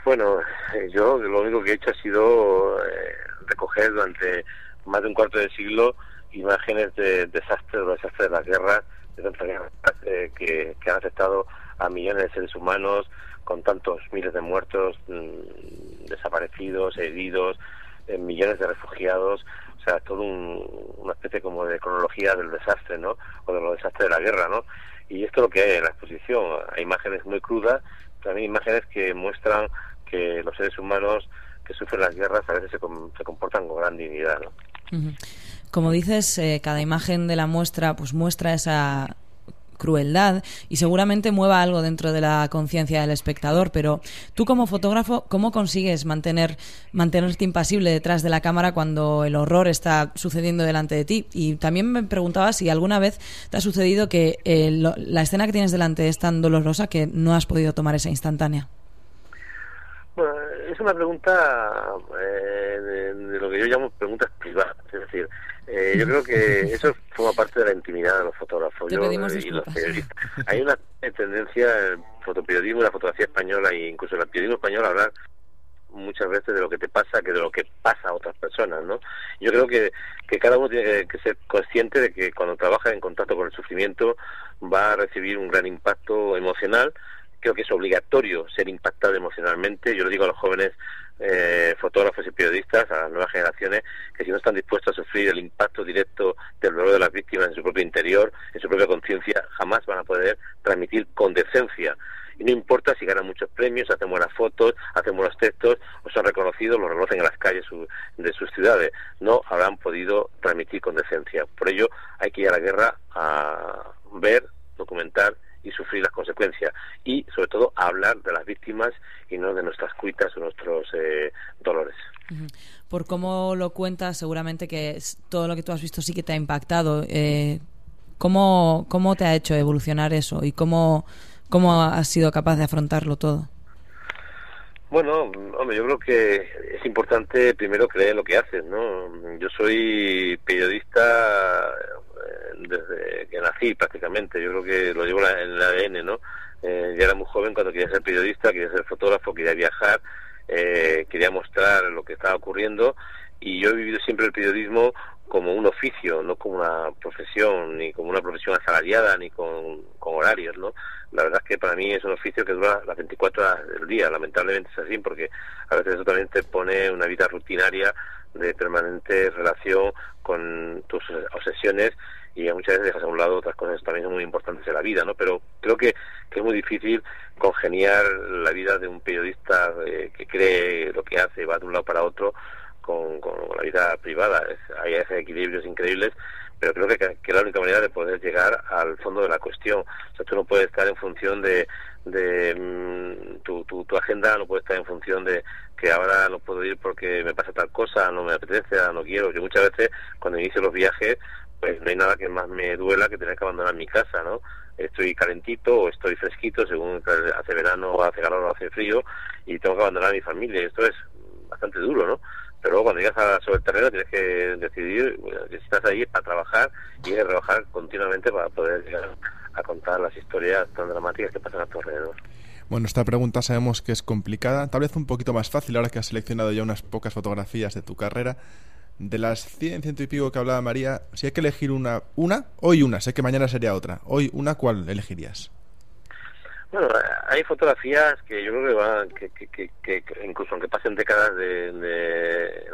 Bueno, eh, yo lo único que he hecho ha sido eh, recoger durante más de un cuarto de siglo imágenes de desastres, de desastres de las guerras, de eh, que, han afectado a millones de seres humanos, con tantos miles de muertos, mm, desaparecidos, heridos, millones de refugiados, o sea, todo un- una especie como de cronología del desastre, ¿no? O de los desastres de la guerra, ¿no? Y esto es lo que hay en la exposición. Hay imágenes muy crudas, también imágenes que muestran que los seres humanos que sufren las guerras a veces se, com- se comportan con gran dignidad, ¿no? Como dices, eh, cada imagen de la muestra pues muestra esa crueldad y seguramente mueva algo dentro de la conciencia del espectador, pero tú como fotógrafo, ¿cómo consigues mantener mantenerte impasible detrás de la cámara cuando el horror está sucediendo delante de ti? Y también me preguntaba si alguna vez te ha sucedido que eh, lo- la escena que tienes delante es tan dolorosa que no has podido tomar esa instantánea. Bueno, es una pregunta eh, de, de lo que yo llamo preguntas privadas, es decir, eh, yo creo que eso forma parte de la intimidad de los fotógrafos yo, eh, y los periodistas. Hay una tendencia en el fotoperiodismo la fotografía española e incluso el periodismo español a hablar muchas veces de lo que te pasa que de lo que pasa a otras personas, ¿no? Yo creo que, que cada uno tiene que ser consciente de que cuando trabaja en contacto con el sufrimiento va a recibir un gran impacto emocional. Creo que es obligatorio ser impactado emocionalmente. Yo le digo a los jóvenes eh, fotógrafos y periodistas, a las nuevas generaciones, que si no están dispuestos a sufrir el impacto directo del dolor de las víctimas en su propio interior, en su propia conciencia, jamás van a poder transmitir con decencia y no importa si ganan muchos premios, hacen buenas fotos, hacen buenos textos o son reconocidos, los reconocen en las calles su- de sus ciudades, no habrán podido transmitir con decencia. Por ello hay que ir a la guerra a ver, documentar y sufrir las consecuencias y sobre todo hablar de las víctimas y no de nuestras cuitas o nuestros eh, dolores. Por cómo lo cuentas, seguramente que todo lo que tú has visto sí que te ha impactado. Eh, ¿cómo, ¿Cómo te ha hecho evolucionar eso y cómo, cómo has sido capaz de afrontarlo todo? Bueno, hombre, yo creo que es importante primero creer lo que haces, ¿no? Yo soy periodista desde que nací prácticamente, yo creo que lo llevo en el ADN, ¿no? Eh, ya era muy joven cuando quería ser periodista, quería ser fotógrafo, quería viajar, eh, quería mostrar lo que estaba ocurriendo y yo he vivido siempre el periodismo como un oficio, no como una profesión, ni como una profesión asalariada, ni con, horarios, ¿no? La verdad es que para mí es un oficio que dura las 24 horas del día, lamentablemente es así, porque a veces eso también te pone una vida rutinaria de permanente relación con tus obsesiones y muchas veces dejas a un lado otras cosas también son muy importantes en la vida, ¿no? Pero creo que, que es muy difícil congeniar la vida de un periodista eh, que cree lo que hace, va de un lado para otro, con, con la vida privada. Es, hay equilibrios increíbles, pero creo que, que es la única manera de poder llegar al fondo de la cuestión. O sea, tú no puedes estar en función de, de mm, tu, tu, tu, agenda, no puede estar en función de que ahora no puedo ir porque me pasa tal cosa, no me apetece, no quiero. Yo muchas veces cuando inicio los viajes, pues no hay nada que más me duela que tener que abandonar mi casa, ¿no? Estoy calentito o estoy fresquito según hace verano, hace calor o hace frío y tengo que abandonar a mi familia. Esto es bastante duro, ¿no? pero luego cuando llegas a, sobre el terreno tienes que decidir que si estás ahí para trabajar y trabajar continuamente para poder contar las historias tan dramáticas que pasan a tu alrededor. Bueno, esta pregunta sabemos que es complicada, tal vez un poquito más fácil ahora que has seleccionado ya unas pocas fotografías de tu carrera. De las 100, ciento y pico que hablaba María, si hay que elegir una, una, hoy una, sé que mañana sería otra, hoy una, ¿cuál elegirías? Bueno, hay fotografías que yo creo que van, que, que, incluso aunque pasen décadas de, de,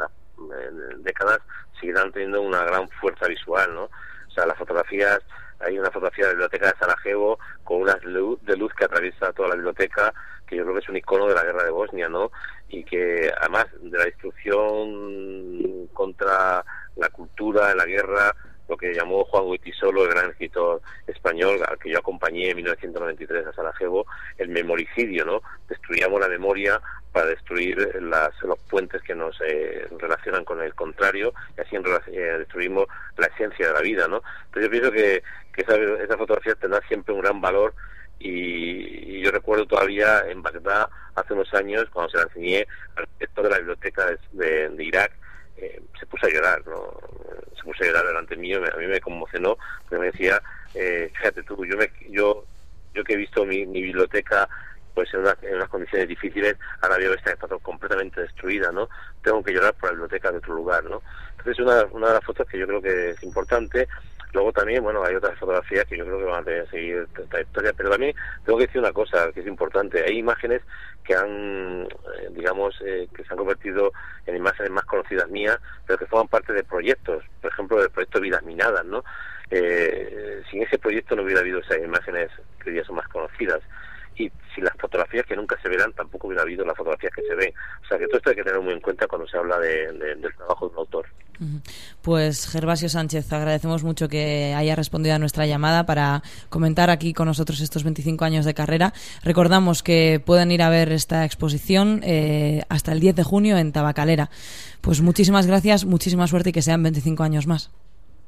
décadas, seguirán teniendo una gran fuerza visual, ¿no? O sea, las fotografías, hay una fotografía de la biblioteca de Sarajevo con una luz de luz que atraviesa toda la biblioteca, que yo creo que es un icono de la guerra de Bosnia, ¿no? Y que además de la destrucción contra la cultura en la guerra, lo que llamó Juan Guitisolo, el gran escritor español, al que yo acompañé en 1993 a Sarajevo, el memoricidio, ¿no? Destruíamos la memoria para destruir las, los puentes que nos eh, relacionan con el contrario y así eh, destruimos la esencia de la vida, ¿no? Entonces yo pienso que, que esa, esa fotografía tendrá siempre un gran valor y, yo recuerdo todavía en Bagdad hace unos años cuando se la enseñé al director de la biblioteca de, de Irak eh, se puso a llorar, ¿no? Se puso a llorar delante mío, a mí me conmocionó, porque me decía, eh, fíjate tú, yo, me, yo, yo que he visto mi, biblioteca pues en, en, unas condiciones difíciles, ahora veo esta está completamente destruida, ¿no? Tengo que llorar por la biblioteca de otro lugar, ¿no? Entonces una, una de las fotos que yo creo que es importante Luego también, bueno, hay otras fotografías que yo creo que van a tener que seguir trayectoria, pero también tengo que decir una cosa que es importante. Hay imágenes que han, eh, digamos, eh, que se han convertido en imágenes más conocidas mías, pero que forman parte de proyectos, por ejemplo, del proyecto Vidas Minadas, ¿no? Eh, sin ese proyecto no hubiera habido esas imágenes que hoy día son más conocidas y si las fotografías que nunca se verán tampoco hubiera habido las fotografías que se ven. O sea que todo esto hay que tenerlo muy en cuenta cuando se habla de, del trabajo de un autor. Pues Gervasio Sánchez, agradecemos mucho que haya respondido a nuestra llamada para comentar aquí con nosotros estos 25 años de carrera. Recordamos que pueden ir a ver esta exposición eh, hasta el 10 de junio en Tabacalera. Pues muchísimas gracias, muchísima suerte y que sean 25 años más.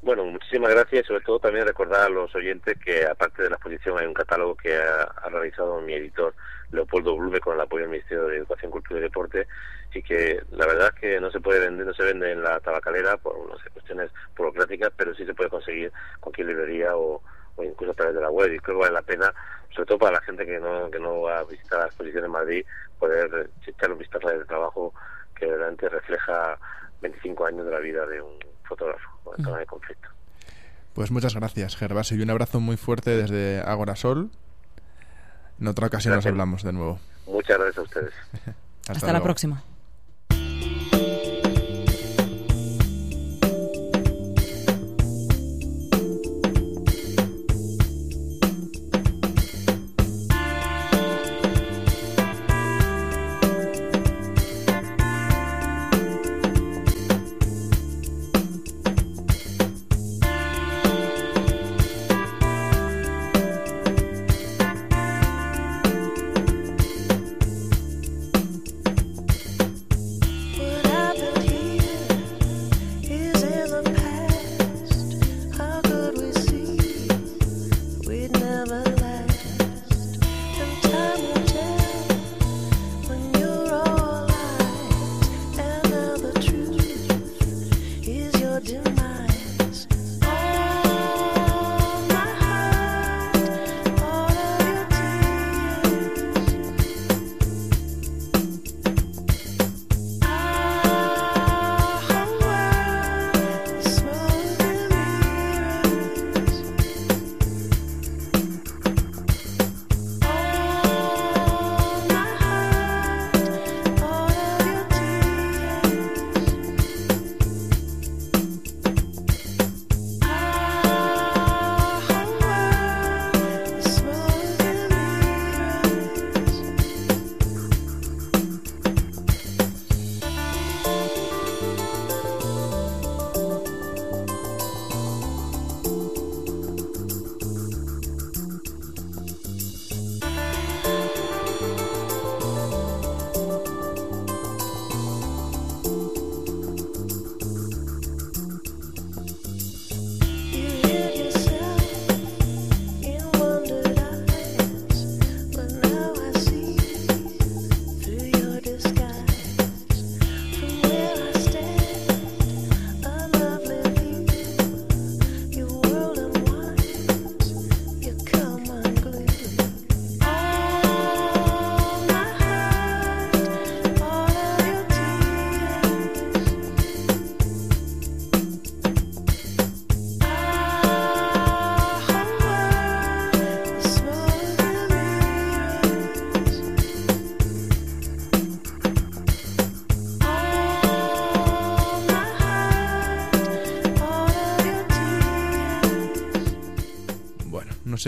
Bueno, muchísimas gracias y sobre todo también recordar a los oyentes que aparte de la exposición hay un catálogo que ha, realizado mi editor Leopoldo Blume con el apoyo del Ministerio de Educación, Cultura y Deporte y que la verdad es que no se puede vender, no se vende en la tabacalera por no cuestiones burocráticas, pero sí se puede conseguir cualquier librería o, o incluso a través de la web y creo que vale la pena, sobre todo para la gente que no, que no va a visitar la exposición en Madrid, poder echar un vistazo al trabajo que realmente refleja 25 años de la vida de un fotógrafo en zona de conflicto. Pues muchas gracias, Gervasio, y un abrazo muy fuerte desde Agora Sol. En otra ocasión nos hablamos de nuevo. Muchas gracias a ustedes. Hasta, la próxima.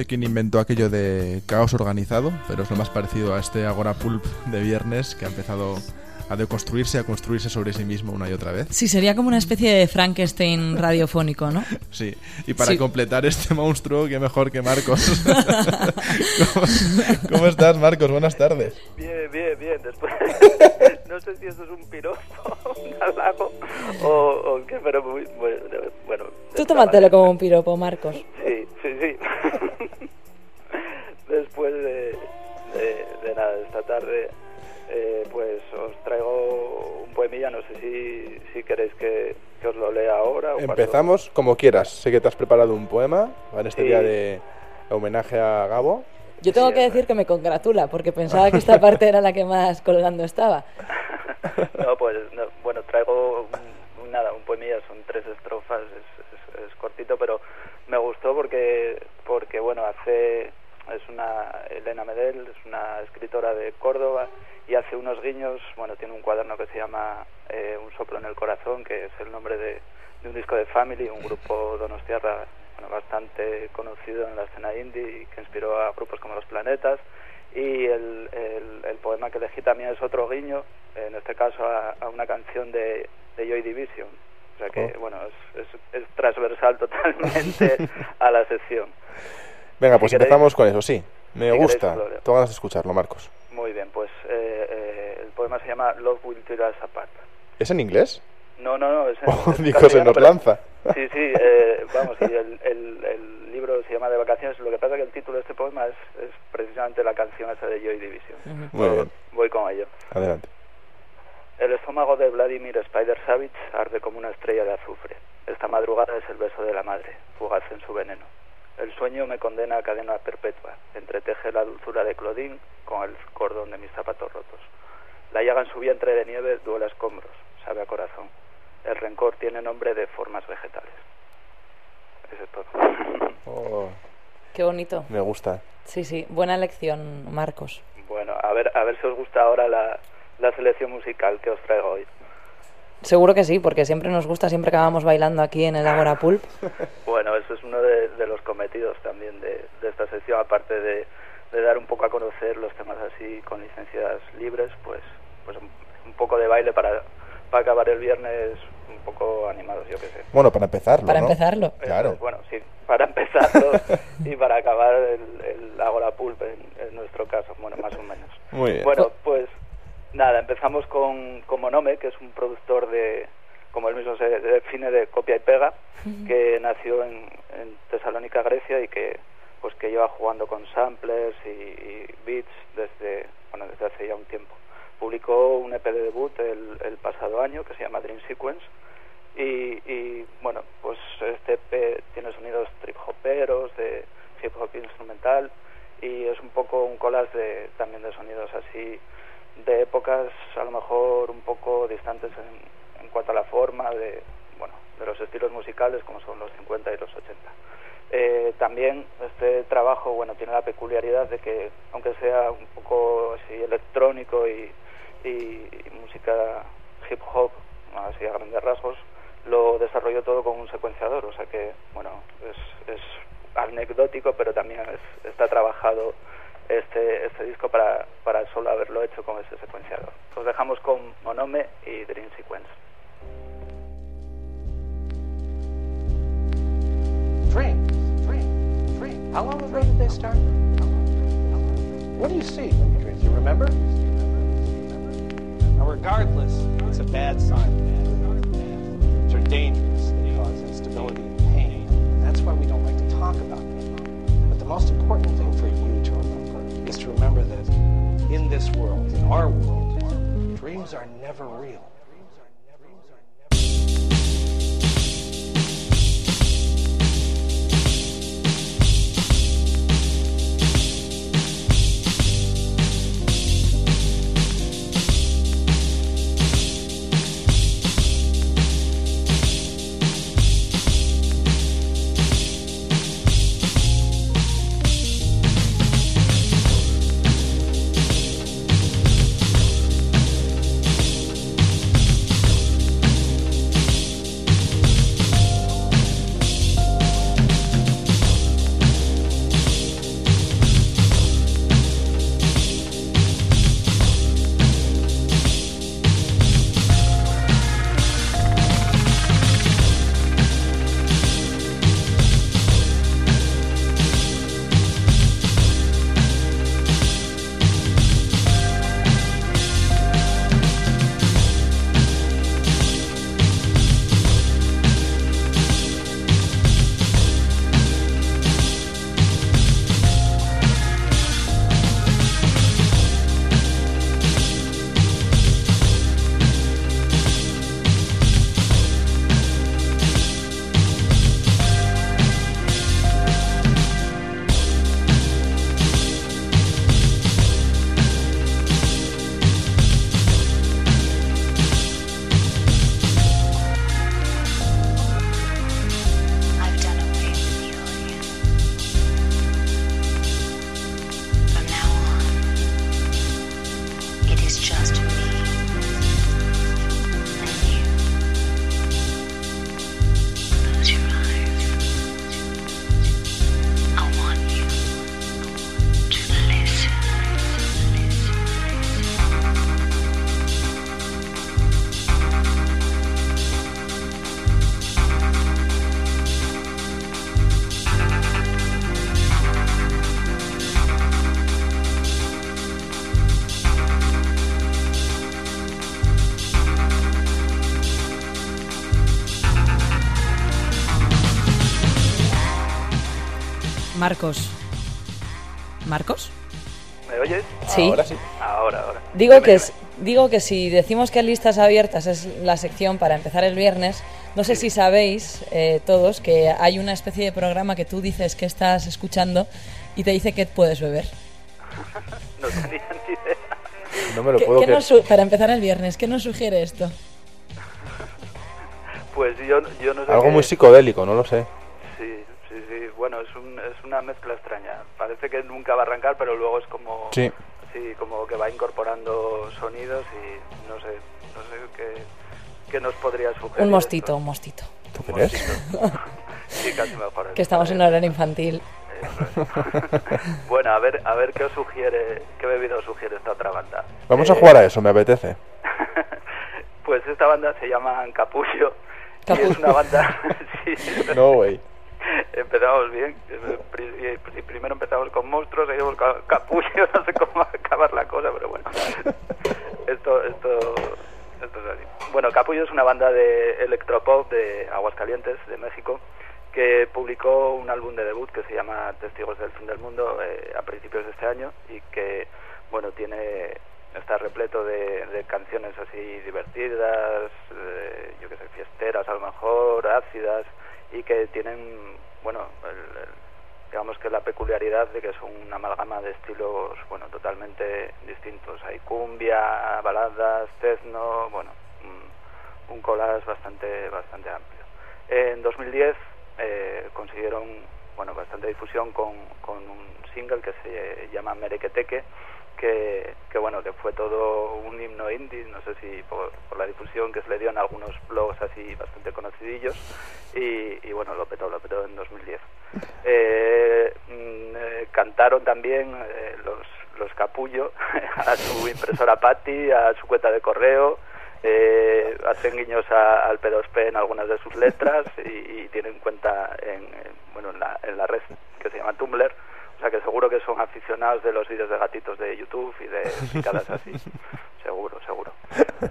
Sé quién inventó aquello de caos organizado, pero es lo más parecido a este Agora Pulp de viernes que ha empezado a deconstruirse, a construirse sobre sí mismo una y otra vez. Sí, sería como una especie de Frankenstein radiofónico, ¿no? Sí, y para Sí. completar este monstruo, qué mejor que Marcos. ¿Cómo, cómo estás, Marcos? Buenas tardes. Bien, bien, bien. Después, no sé si eso es un piropo, un halago o, o qué, pero muy, muy- bueno. Tú tómatelo como un piropo, Marcos. Sí. Queréis que, que os lo lea ahora. O cuando- Empezamos como quieras. Sé que te has preparado un poema en este Sí. día de homenaje a Gabo. Yo tengo que decir que me congratula, porque pensaba que esta parte era la que más colgando estaba. No, pues no, bueno, traigo un- un- nada, un poemilla, son tres estrofas, es, es- es cortito, pero me gustó porque, porque bueno, hace, es una, Elena Medel, es una escritora de Córdoba y hace unos guiños, bueno, tiene un cuaderno que se llama eh, Un soplo en el corazón, que es el nombre de, de un disco de Family, un grupo donostiarra bueno, bastante conocido en la escena indie y que inspiró a grupos como Los Planetas. Y el, el, el poema que elegí también es otro guiño, en este caso a, a una canción de, de Joy Division. O sea que, Oh. bueno, es, es, es transversal totalmente a la sección. Venga, Si pues queréis- empezamos con eso, sí. Me si gusta. Tengo ganas de escucharlo, Marcos. Muy bien, pues eh, eh, el poema se llama Love Will Tear Us Apart. ¿Es en inglés? No, no, no, es en, Oh, es digo, se nos pero- lanza. Sí, sí, eh, vamos, y el, el, el libro se llama De vacaciones, lo que pasa es que el título de este poema es, es precisamente la canción esa de Joy Division. Muy Voy- bien. Voy con ello. Adelante. El estómago de Vladimir Spider Savage arde como una estrella de azufre. Esta madrugada es el beso de la madre, fugaz en su veneno. El sueño me condena a cadena perpetua. Entreteje la dulzura de Claudine con el cordón de mis zapatos rotos. La llaga en su vientre de nieve duele a escombros, sabe a corazón. El rencor tiene nombre de formas vegetales. Eso es todo. Oh, Qué bonito. me gusta. Sí, sí, buena elección, Marcos. Bueno, a ver, a ver si os gusta ahora la, la selección musical que os traigo hoy. Seguro que sí, porque siempre nos gusta, siempre acabamos bailando aquí en el Agora Pulp. Bueno, eso es uno de, de los cometidos también de, de esta sección, aparte de, de dar un poco a conocer los temas así con licencias libres, pues, pues un, un poco de baile para, para acabar el viernes un poco animados, yo qué sé. Bueno, para empezarlo, Para ¿no? empezarlo. Claro. Bueno, sí, para empezarlo y para acabar el, el Agora Pulp en, en nuestro caso, bueno, más o menos. Muy bien. Bueno, pues nada, empezamos con, con Monome, que es un productor de, como él mismo se define, de copia y pega, que nació en, en Tesalónica, Grecia, y que pues que lleva jugando con samplers y, y beats desde, bueno, desde hace ya un tiempo. Publicó un EP de debut el, el pasado año que se llama Dream Sequence y, y, bueno, pues este EP tiene sonidos trip hoperos, de hip hop instrumental y es un poco un collage de, también de sonidos así de épocas a lo mejor un poco distantes en, en cuanto a la forma de bueno de los estilos musicales como son los 50 y los 80 eh, también este trabajo bueno tiene la peculiaridad de que aunque sea un poco así electrónico y, música hip hop así a grandes rasgos lo desarrolló todo con un secuenciador o sea que bueno es, es anecdótico pero también es- está trabajado este, este disco para, para solo haberlo hecho con ese secuenciador. Os dejamos con Monome y Dream Sequence. Dream, dream, dream. How long ago did they start? What do you see when you dream? Do you remember? Now, regardless, it's a bad sign. Dreams are dangerous. They cause instability and pain. And that's why we don't like to talk about them. But the most important thing for you to remember is to remember that in this world, in our world, dreams are never real. Marcos. ¿Marcos? ¿Me oyes? Sí. Ahora sí. Ahora, ahora. Digo que, es- digo que si decimos que listas abiertas es la sección para empezar el viernes, no sé si sabéis eh, todos que hay una especie de programa que tú dices que estás escuchando y te dice que puedes beber. No tenía ni idea. No me lo ¿Qué- puedo qué nos para empezar el viernes, ¿qué nos sugiere esto? Pues yo, yo no sé. Algo muy psicodélico, no lo sé. Sí, sí, sí. Bueno, es, un, es una mezcla extraña. Parece que nunca va a arrancar, pero luego es como. Sí. Sí, como que va incorporando sonidos y no sé, no sé qué, qué nos podría sugerir. Un mostito, un mostito. ¿Tú crees? Sí, casi mejor. Que estamos en horario infantil. Bueno, a ver, a ver qué os sugiere, qué bebida os sugiere esta otra banda. Vamos a Eh, jugar a eso, me apetece. Pues esta banda se llama Capullo. Y es una banda. sí, No, güey. Empezamos bien. eh, Primero empezamos con monstruos, seguimos con capullo. No sé cómo acabar la cosa, pero bueno. Esto, esto, esto es así. Bueno, Capullo es una banda de electropop de Aguascalientes, de México, que publicó un álbum de debut que se llama Testigos del Fin del Mundo eh, a principios de este año y que, bueno, tiene está repleto de, de canciones así divertidas, eh, yo qué sé, fiesteras a lo mejor, ácidas, y que tienen, bueno, el- digamos que la peculiaridad de que es una amalgama de estilos, bueno, totalmente distintos. Hay cumbia, baladas, techno, bueno, un, un collage bastante, bastante amplio. En 2010 eh, consiguieron, bueno, bastante difusión con, con un single que se llama Merequeteque, que, que bueno, que fue todo un himno indie, no sé si por, la difusión que se le dio en algunos blogs así bastante conocidillos, y, y bueno, lo petó, lo petó en 2010. Eh, mm, eh, cantaron también eh, los, los Capullo a su impresora Patti, a su cuenta de correo, eh, hacen guiños a- al P2P en algunas de sus letras y, y tienen cuenta en, en, bueno, en, la, en la red que se llama Tumblr. O sea que seguro que son aficionados de los vídeos de gatitos de YouTube y de picadas así. seguro, seguro.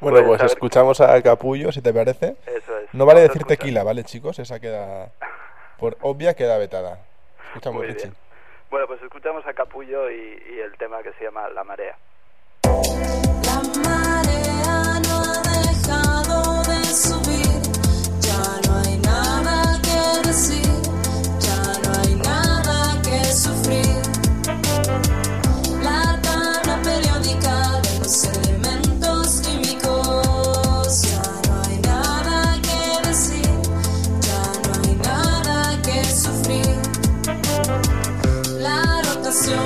Bueno, Pues, escuchamos a Capullo, si te parece. Eso es. No vale decir escuchar. tequila, ¿vale, chicos? Esa queda... Por obvia queda vetada. Escuchamos, Muy Richie. bien. Bueno, pues escuchamos a Capullo y, y el tema que se llama La Marea. marea La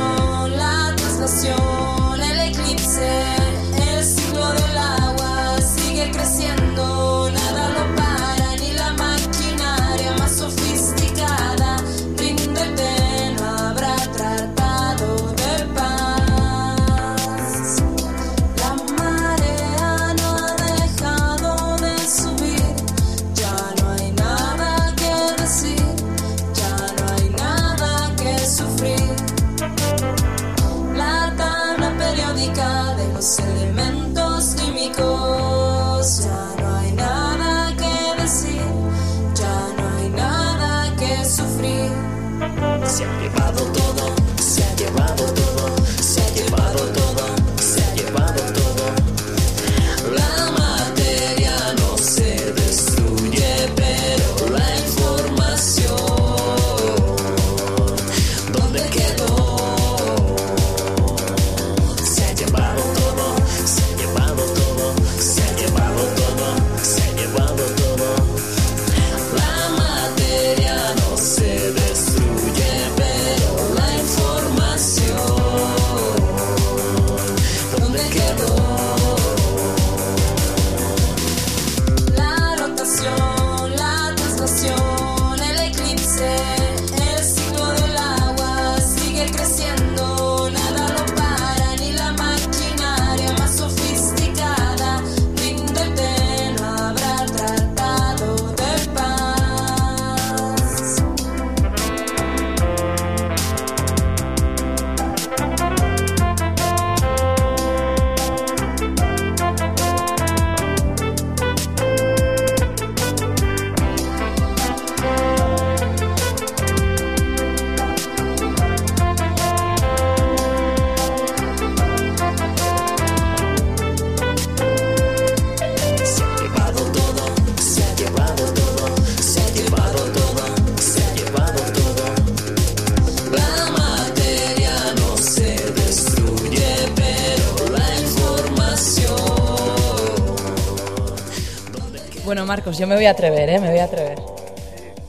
Marcos, yo me voy a atrever, ¿eh? Me voy a atrever.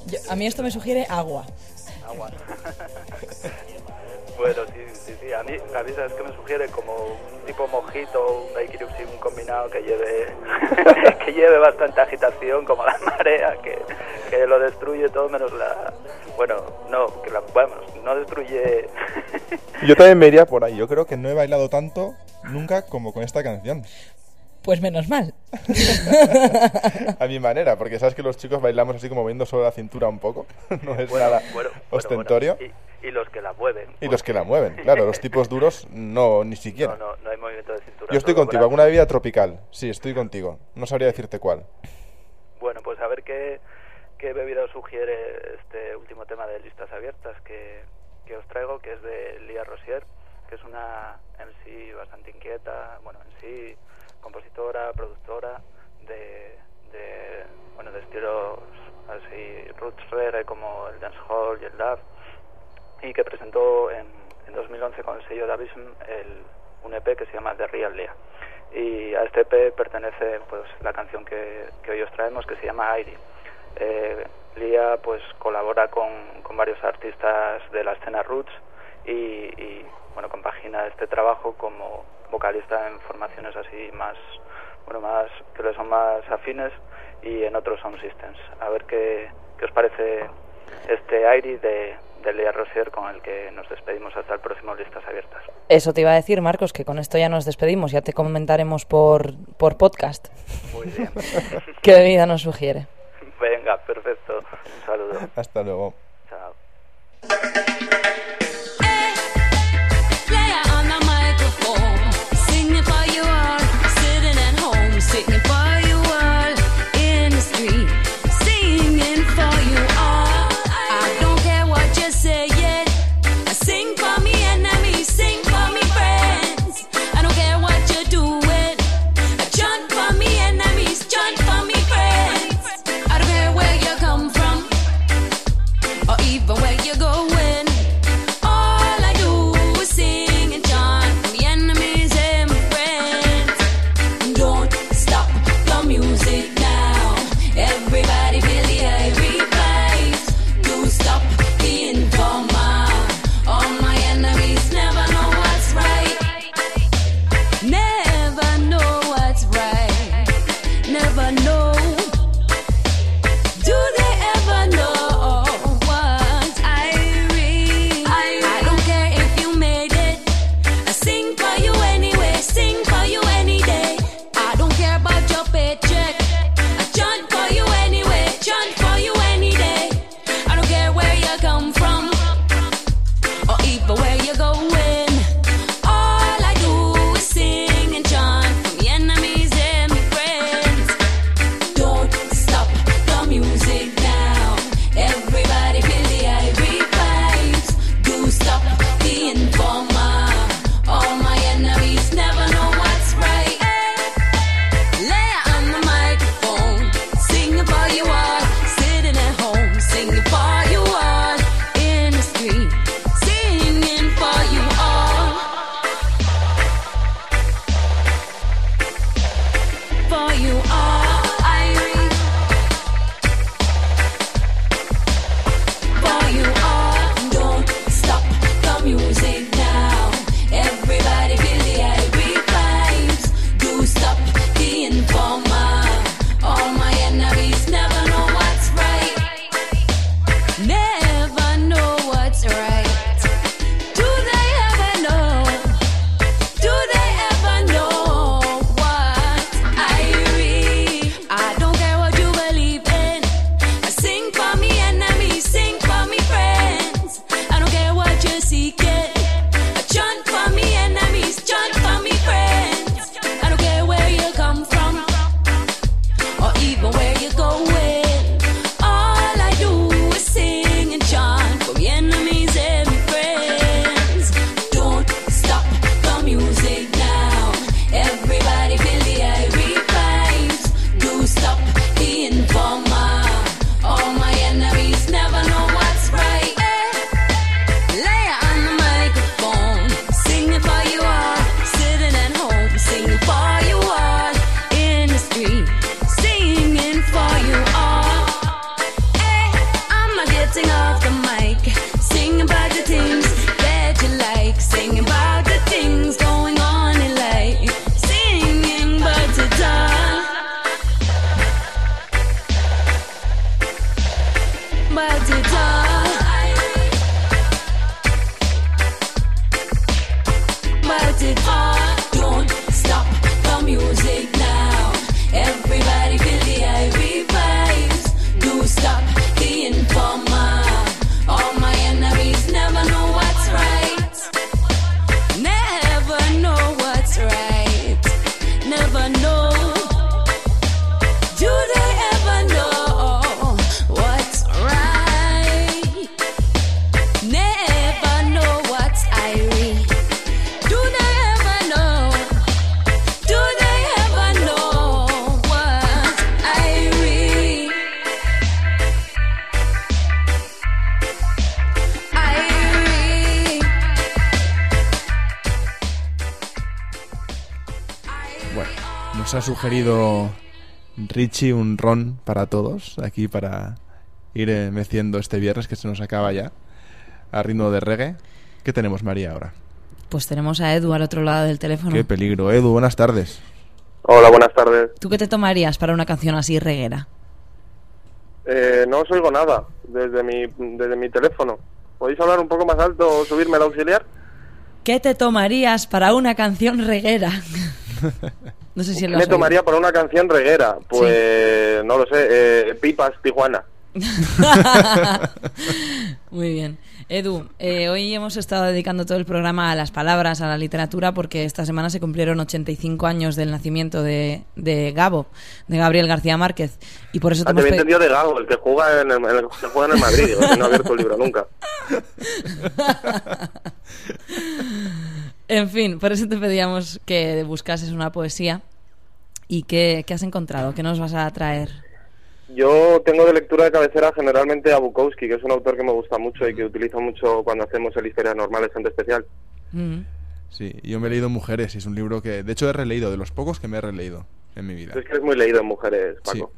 Yo- a mí esto me sugiere agua. Agua. bueno, sí, sí, sí. A mí, a mí sabes que me sugiere como un tipo mojito, un daiquiri un combinado que lleve que lleve bastante agitación, como la marea, que, que lo destruye todo menos la... Bueno, no, que la, vamos, no destruye... Yo también me iría por ahí. Yo creo que no he bailado tanto nunca como con esta canción. Pues menos mal. A mi manera, porque sabes que los chicos bailamos así como moviendo solo la cintura un poco. No es Bueno, nada bueno, ostentorio. bueno, Y, y los que la mueven. Y los que la mueven, claro, los tipos duros no, ni siquiera. No, no, no hay movimiento de cintura. Yo estoy contigo, alguna bebida tropical. Sí, estoy contigo. No sabría decirte cuál. Bueno, pues a ver qué, qué bebida os sugiere este último tema de listas abiertas que, que os traigo, que es de Lía Rosier, que es una MC bastante inquieta, bueno, en sí compositora, productora de, de, bueno, de estilos así roots reggae como el dancehall y el dub, y que presentó en, en 2011 con el sello Davism el, un EP que se llama The Real Lea. Y a este EP pertenece pues la canción que, que hoy os traemos que se llama Airi. Eh, Lía pues colabora con, con varios artistas de la escena roots y, y, compagina este trabajo como vocalista en formaciones así más bueno más que le son más afines y en otros sound systems. A ver qué, qué os parece este Airi de, de Lea Rosier con el que nos despedimos hasta el próximo Listas Abiertas. Eso te iba a decir, Marcos, que con esto ya nos despedimos. Ya te comentaremos por, por podcast. Muy bien. ¿Qué bebida nos sugiere? Venga, perfecto. Un saludo. Hasta luego. Chao. Sugerido Richie un ron para todos, aquí para ir eh, meciendo este viernes que se nos acaba ya, a ritmo de reggae. ¿Qué tenemos, María, ahora? Pues tenemos a Edu al otro lado del teléfono. Qué peligro. Edu, buenas tardes. Hola, buenas tardes. ¿Tú qué te tomarías para una canción así reguera? Eh, no os oigo nada desde mi, desde mi teléfono. ¿Podéis hablar un poco más alto o subirme el auxiliar? ¿Qué te tomarías para una canción reguera? no sé si ¿Qué lo me has oído. tomaría por una canción reguera? Pues no lo sé, eh, Pipas, Tijuana. Muy bien. Edu, eh, hoy hemos estado dedicando todo el programa a las palabras, a la literatura, porque esta semana se cumplieron 85 años del nacimiento de, de Gabo, de Gabriel García Márquez. Y por eso te Ah, hemos entendido de Gago, el que juega en el, el que juega en el Madrid, digo, que no ha abierto el libro nunca. En fin, por eso te pedíamos que buscases una poesía. ¿Y qué, qué has encontrado? ¿Qué nos vas a traer? Yo tengo de lectura de cabecera generalmente a Bukowski, que es un autor que me gusta mucho y que utilizo mucho cuando hacemos el Historias Normales en especial. Mm. Sí, yo me he leído Mujeres y es un libro que, de hecho, he releído, de los pocos que me he releído en mi vida. Es que es muy leído en mujeres, Paco.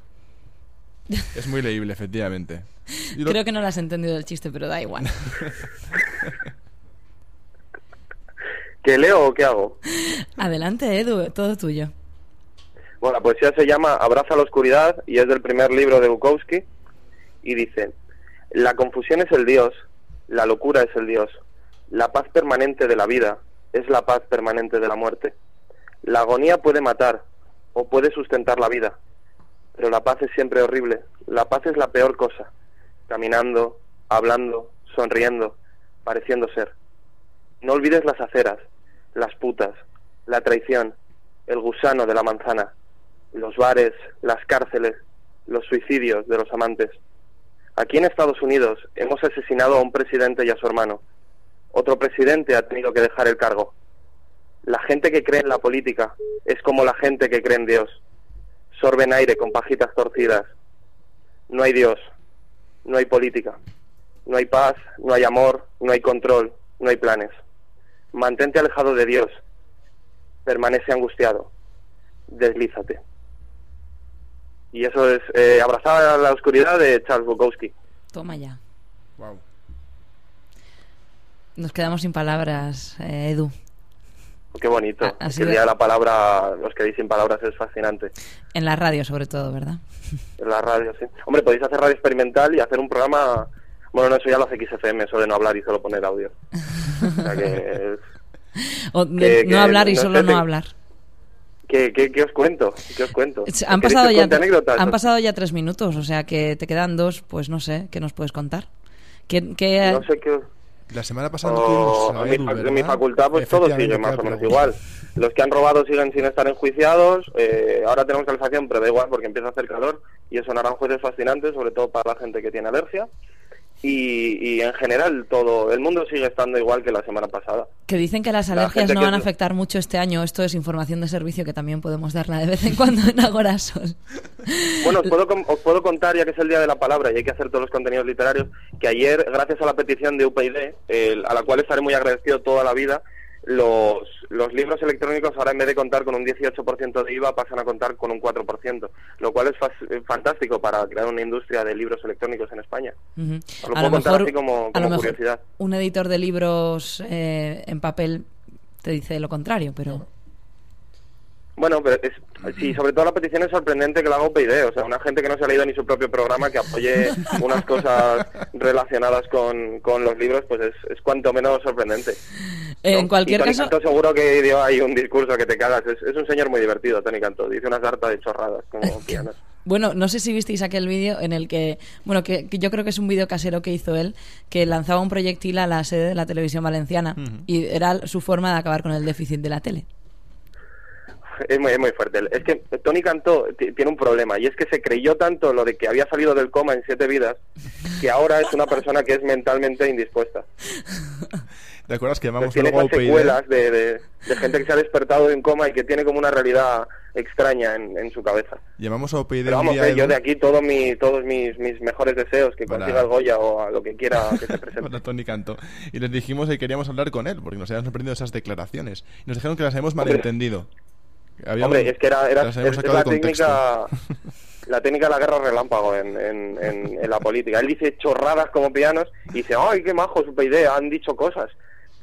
Es muy leíble, efectivamente. Lo- Creo que no lo has entendido el chiste, pero da igual. ¿Qué leo o qué hago? Adelante, Edu, todo tuyo. Bueno, la poesía se llama Abraza la oscuridad y es del primer libro de Bukowski y dice, la confusión es el Dios, la locura es el Dios, la paz permanente de la vida es la paz permanente de la muerte. La agonía puede matar o puede sustentar la vida, pero la paz es siempre horrible, la paz es la peor cosa, caminando, hablando, sonriendo, pareciendo ser. No olvides las aceras, las putas, la traición, el gusano de la manzana, los bares, las cárceles, los suicidios de los amantes. Aquí en Estados Unidos hemos asesinado a un presidente y a su hermano. Otro presidente ha tenido que dejar el cargo. La gente que cree en la política es como la gente que cree en Dios. Sorben aire con pajitas torcidas. No hay Dios, no hay política, no hay paz, no hay amor, no hay control, no hay planes. Mantente alejado de Dios. Permanece angustiado. Deslízate. Y eso es eh, Abrazar a la oscuridad de Charles Bukowski. Toma ya. Wow. Nos quedamos sin palabras, eh, Edu. Qué bonito. Ha- ha Que sido- el día de la palabra, los que dicen palabras es fascinante. En la radio, sobre todo, ¿verdad? En la radio, sí. Hombre, podéis hacer radio experimental y hacer un programa... Bueno, no, eso ya lo hace XFM, eso de no hablar y solo poner audio. O sea que... O de Que- no que hablar y no solo sé, no hablar. ¿Qué, qué, qué os cuento? ¿Qué os cuento? Han ¿Queréis pasado, ya, anécdotas? han pasado ya tres minutos, o sea que te quedan dos, pues no sé, ¿qué nos puedes contar? ¿Qué, qué- No sé qué... La semana pasada O- tuvimos a en, mi, mi facultad pues todo sigue más o menos pero- igual. Los que han robado siguen sin estar enjuiciados. eh, ahora tenemos calefacción, pero da igual porque empieza a hacer calor y eso harán jueces fascinantes, sobre todo para la gente que tiene alergia. Y, y en general todo, el mundo sigue estando igual que la semana pasada. que dicen que las La alergias gente no van a afectar mucho este año? Esto es información de servicio que también podemos darla de vez en cuando en Agorasol. Bueno, os puedo, os puedo contar, ya que es el Día de la Palabra y hay que hacer todos los contenidos literarios, que ayer, gracias a la petición de UPyD, el- a la cual estaré muy agradecido toda la vida, los, los libros electrónicos ahora en vez de contar con un 18% de IVA pasan a contar con un 4%, lo cual es fas- eh, fantástico para crear una industria de libros electrónicos en España. Lo A puedo lo contar mejor, así como, a lo mejor curiosidad. un editor de libros eh, en papel te dice lo contrario, pero Bueno, pero es, sí, sobre todo la petición es sorprendente que la haga UPyD, o sea, una gente que no se ha leído ni su propio programa que apoye unas cosas relacionadas con, con los libros, pues es, es cuanto menos sorprendente. En cualquier y Tony caso, Cantó seguro que dio ahí un discurso que te cagas, es, es un señor muy divertido, Tony Cantó, dice una sarta de chorradas como pianos. Bueno, no sé si visteis aquel vídeo en el que, bueno, que, que yo creo que es un vídeo casero que hizo él, que lanzaba un proyectil a la sede de la televisión valenciana y era su forma de acabar con el déficit de la tele. Es muy, es muy fuerte. Es que Tony Cantó ti- tiene un problema y es que se creyó tanto lo de que había salido del coma en siete vidas que ahora es una persona que es mentalmente indispuesta. ¿Te acuerdas que llamamos tiene luego esas UPyD? secuelas de, de- de gente que se ha despertado de un coma y que tiene como una realidad extraña en, en su cabeza. Llamamos a UPyD Pero un día, eh, yo de aquí todos mi, todos mis, mis mejores deseos, que Para- consiga el Goya o a lo que quiera que se presente. para Tony Cantó. Y les dijimos que queríamos hablar con él, porque nos habían sorprendido esas declaraciones. Y nos dijeron que las habíamos malentendido. Había Hombre, un- es que era, era es- es la técnica la técnica de la guerra relámpago en, en, en, en la política. Él dice chorradas como pianos y dice, ay, qué majo, super idea, han dicho cosas.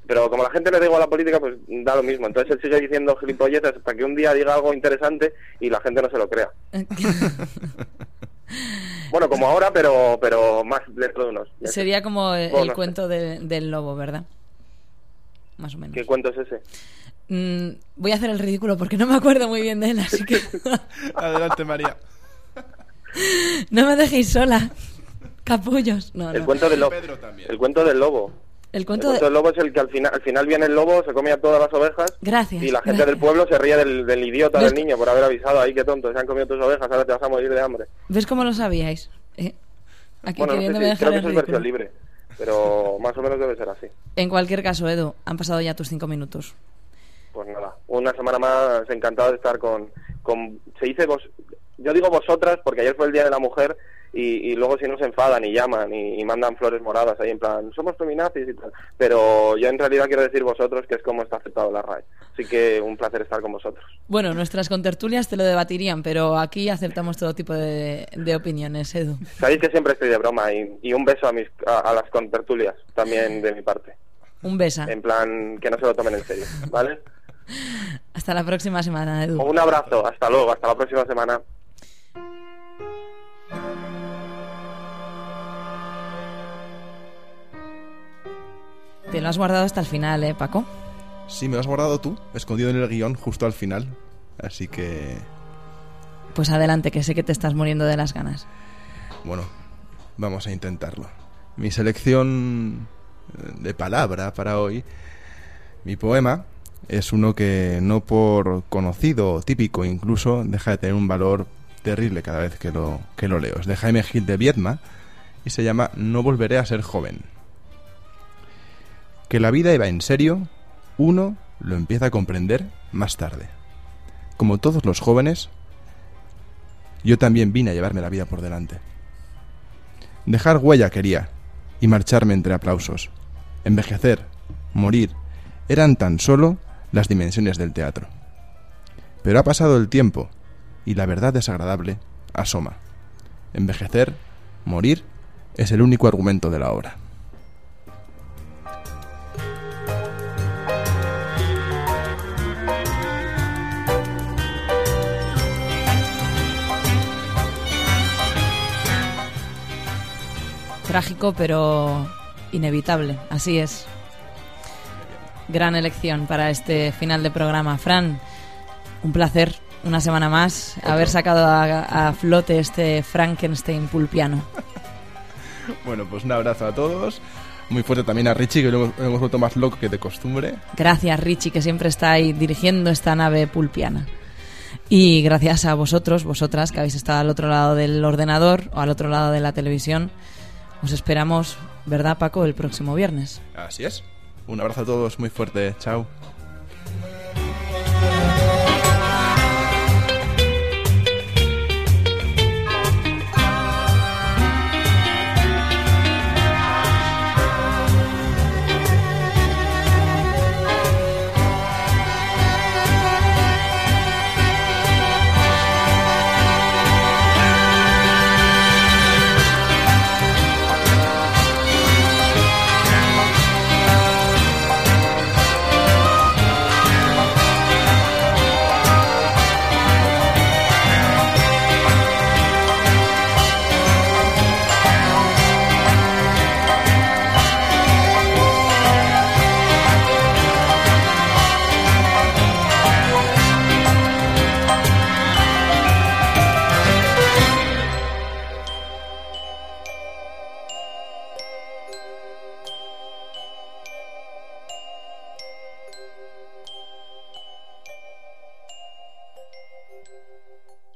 Pero como la gente le da igual a la política, pues da lo mismo. Entonces él sigue diciendo gilipolleces hasta que un día diga algo interesante y la gente no se lo crea. bueno, como ahora, pero pero más dentro de unos. Sería como el, Bueno, el cuento de- del lobo, ¿verdad? Más o menos. ¿Qué cuento es ese? Mm, voy a hacer el ridículo porque no me acuerdo muy bien de él, así que Adelante, María. no me dejéis sola. Capullos. No, El no. cuento del lobo. El cuento del lobo. El El cuento cuento de... del lobo es el que al final, al final viene el lobo, se come a todas las ovejas Gracias. y la gente gracias. del pueblo se ríe del, del idiota ¿Ves? del niño por haber avisado ahí, qué tonto, se han comido tus ovejas, ahora te vas a morir de hambre. ¿Ves cómo lo sabíais? Eh, Aquí bueno, no sé si, dejar creo que es versión libre, pero más o menos debe ser así. En cualquier caso, Edu, han pasado ya tus cinco minutos. Pues nada, una semana más encantado de estar con, con se dice vos, yo digo vosotras porque ayer fue el Día de la Mujer y, y luego si no se enfadan y llaman y, y mandan flores moradas ahí en plan, somos feminazis y tal, pero yo en realidad quiero decir vosotros que es como está aceptado la RAE, así que un placer estar con vosotros. Bueno, nuestras contertulias te lo debatirían, pero aquí aceptamos todo tipo de, de opiniones, Edu. Sabéis que siempre estoy de broma y, y un beso a, mis, a, a las contertulias también de mi parte, Un besa. en plan que no se lo tomen en serio, ¿vale? Hasta la próxima semana, Edu. Un abrazo, hasta luego, hasta la próxima semana. Te lo has guardado hasta el final, ¿eh, Paco? Sí, me lo has guardado tú, escondido en el guion justo al final. Así que, Pues adelante, que sé que te estás muriendo de las ganas. bueno, vamos a intentarlo. Mi selección eh, de palabra para hoy, mi poema, es uno que no por conocido o típico incluso deja de tener un valor terrible cada vez que lo, que lo leo. Es de Jaime Gil de Viedma y se llama No volveré a ser joven. Que la vida iba en serio, uno lo empieza a comprender más tarde. Como todos los jóvenes, yo también vine a llevarme la vida por delante. Dejar huella quería y marcharme entre aplausos. Envejecer, morir, eran tan solo las dimensiones del teatro. Pero ha pasado el tiempo y la verdad desagradable asoma. Envejecer, morir, es el único argumento de la obra. Trágico, pero inevitable. Así es. Gran elección para este final de programa. Fran, un placer una semana más haber sacado a, a flote este Frankenstein pulpiano. Bueno, pues un abrazo a todos. Muy fuerte también a Richie, que lo hemos, lo hemos vuelto más loco que de costumbre. Gracias, Richie, que siempre está ahí dirigiendo esta nave pulpiana. Y gracias a vosotros, vosotras, que habéis estado al otro lado del ordenador o al otro lado de la televisión. Os esperamos, ¿verdad, Paco?, el próximo viernes. Así es. Un abrazo a todos muy fuerte. Chao.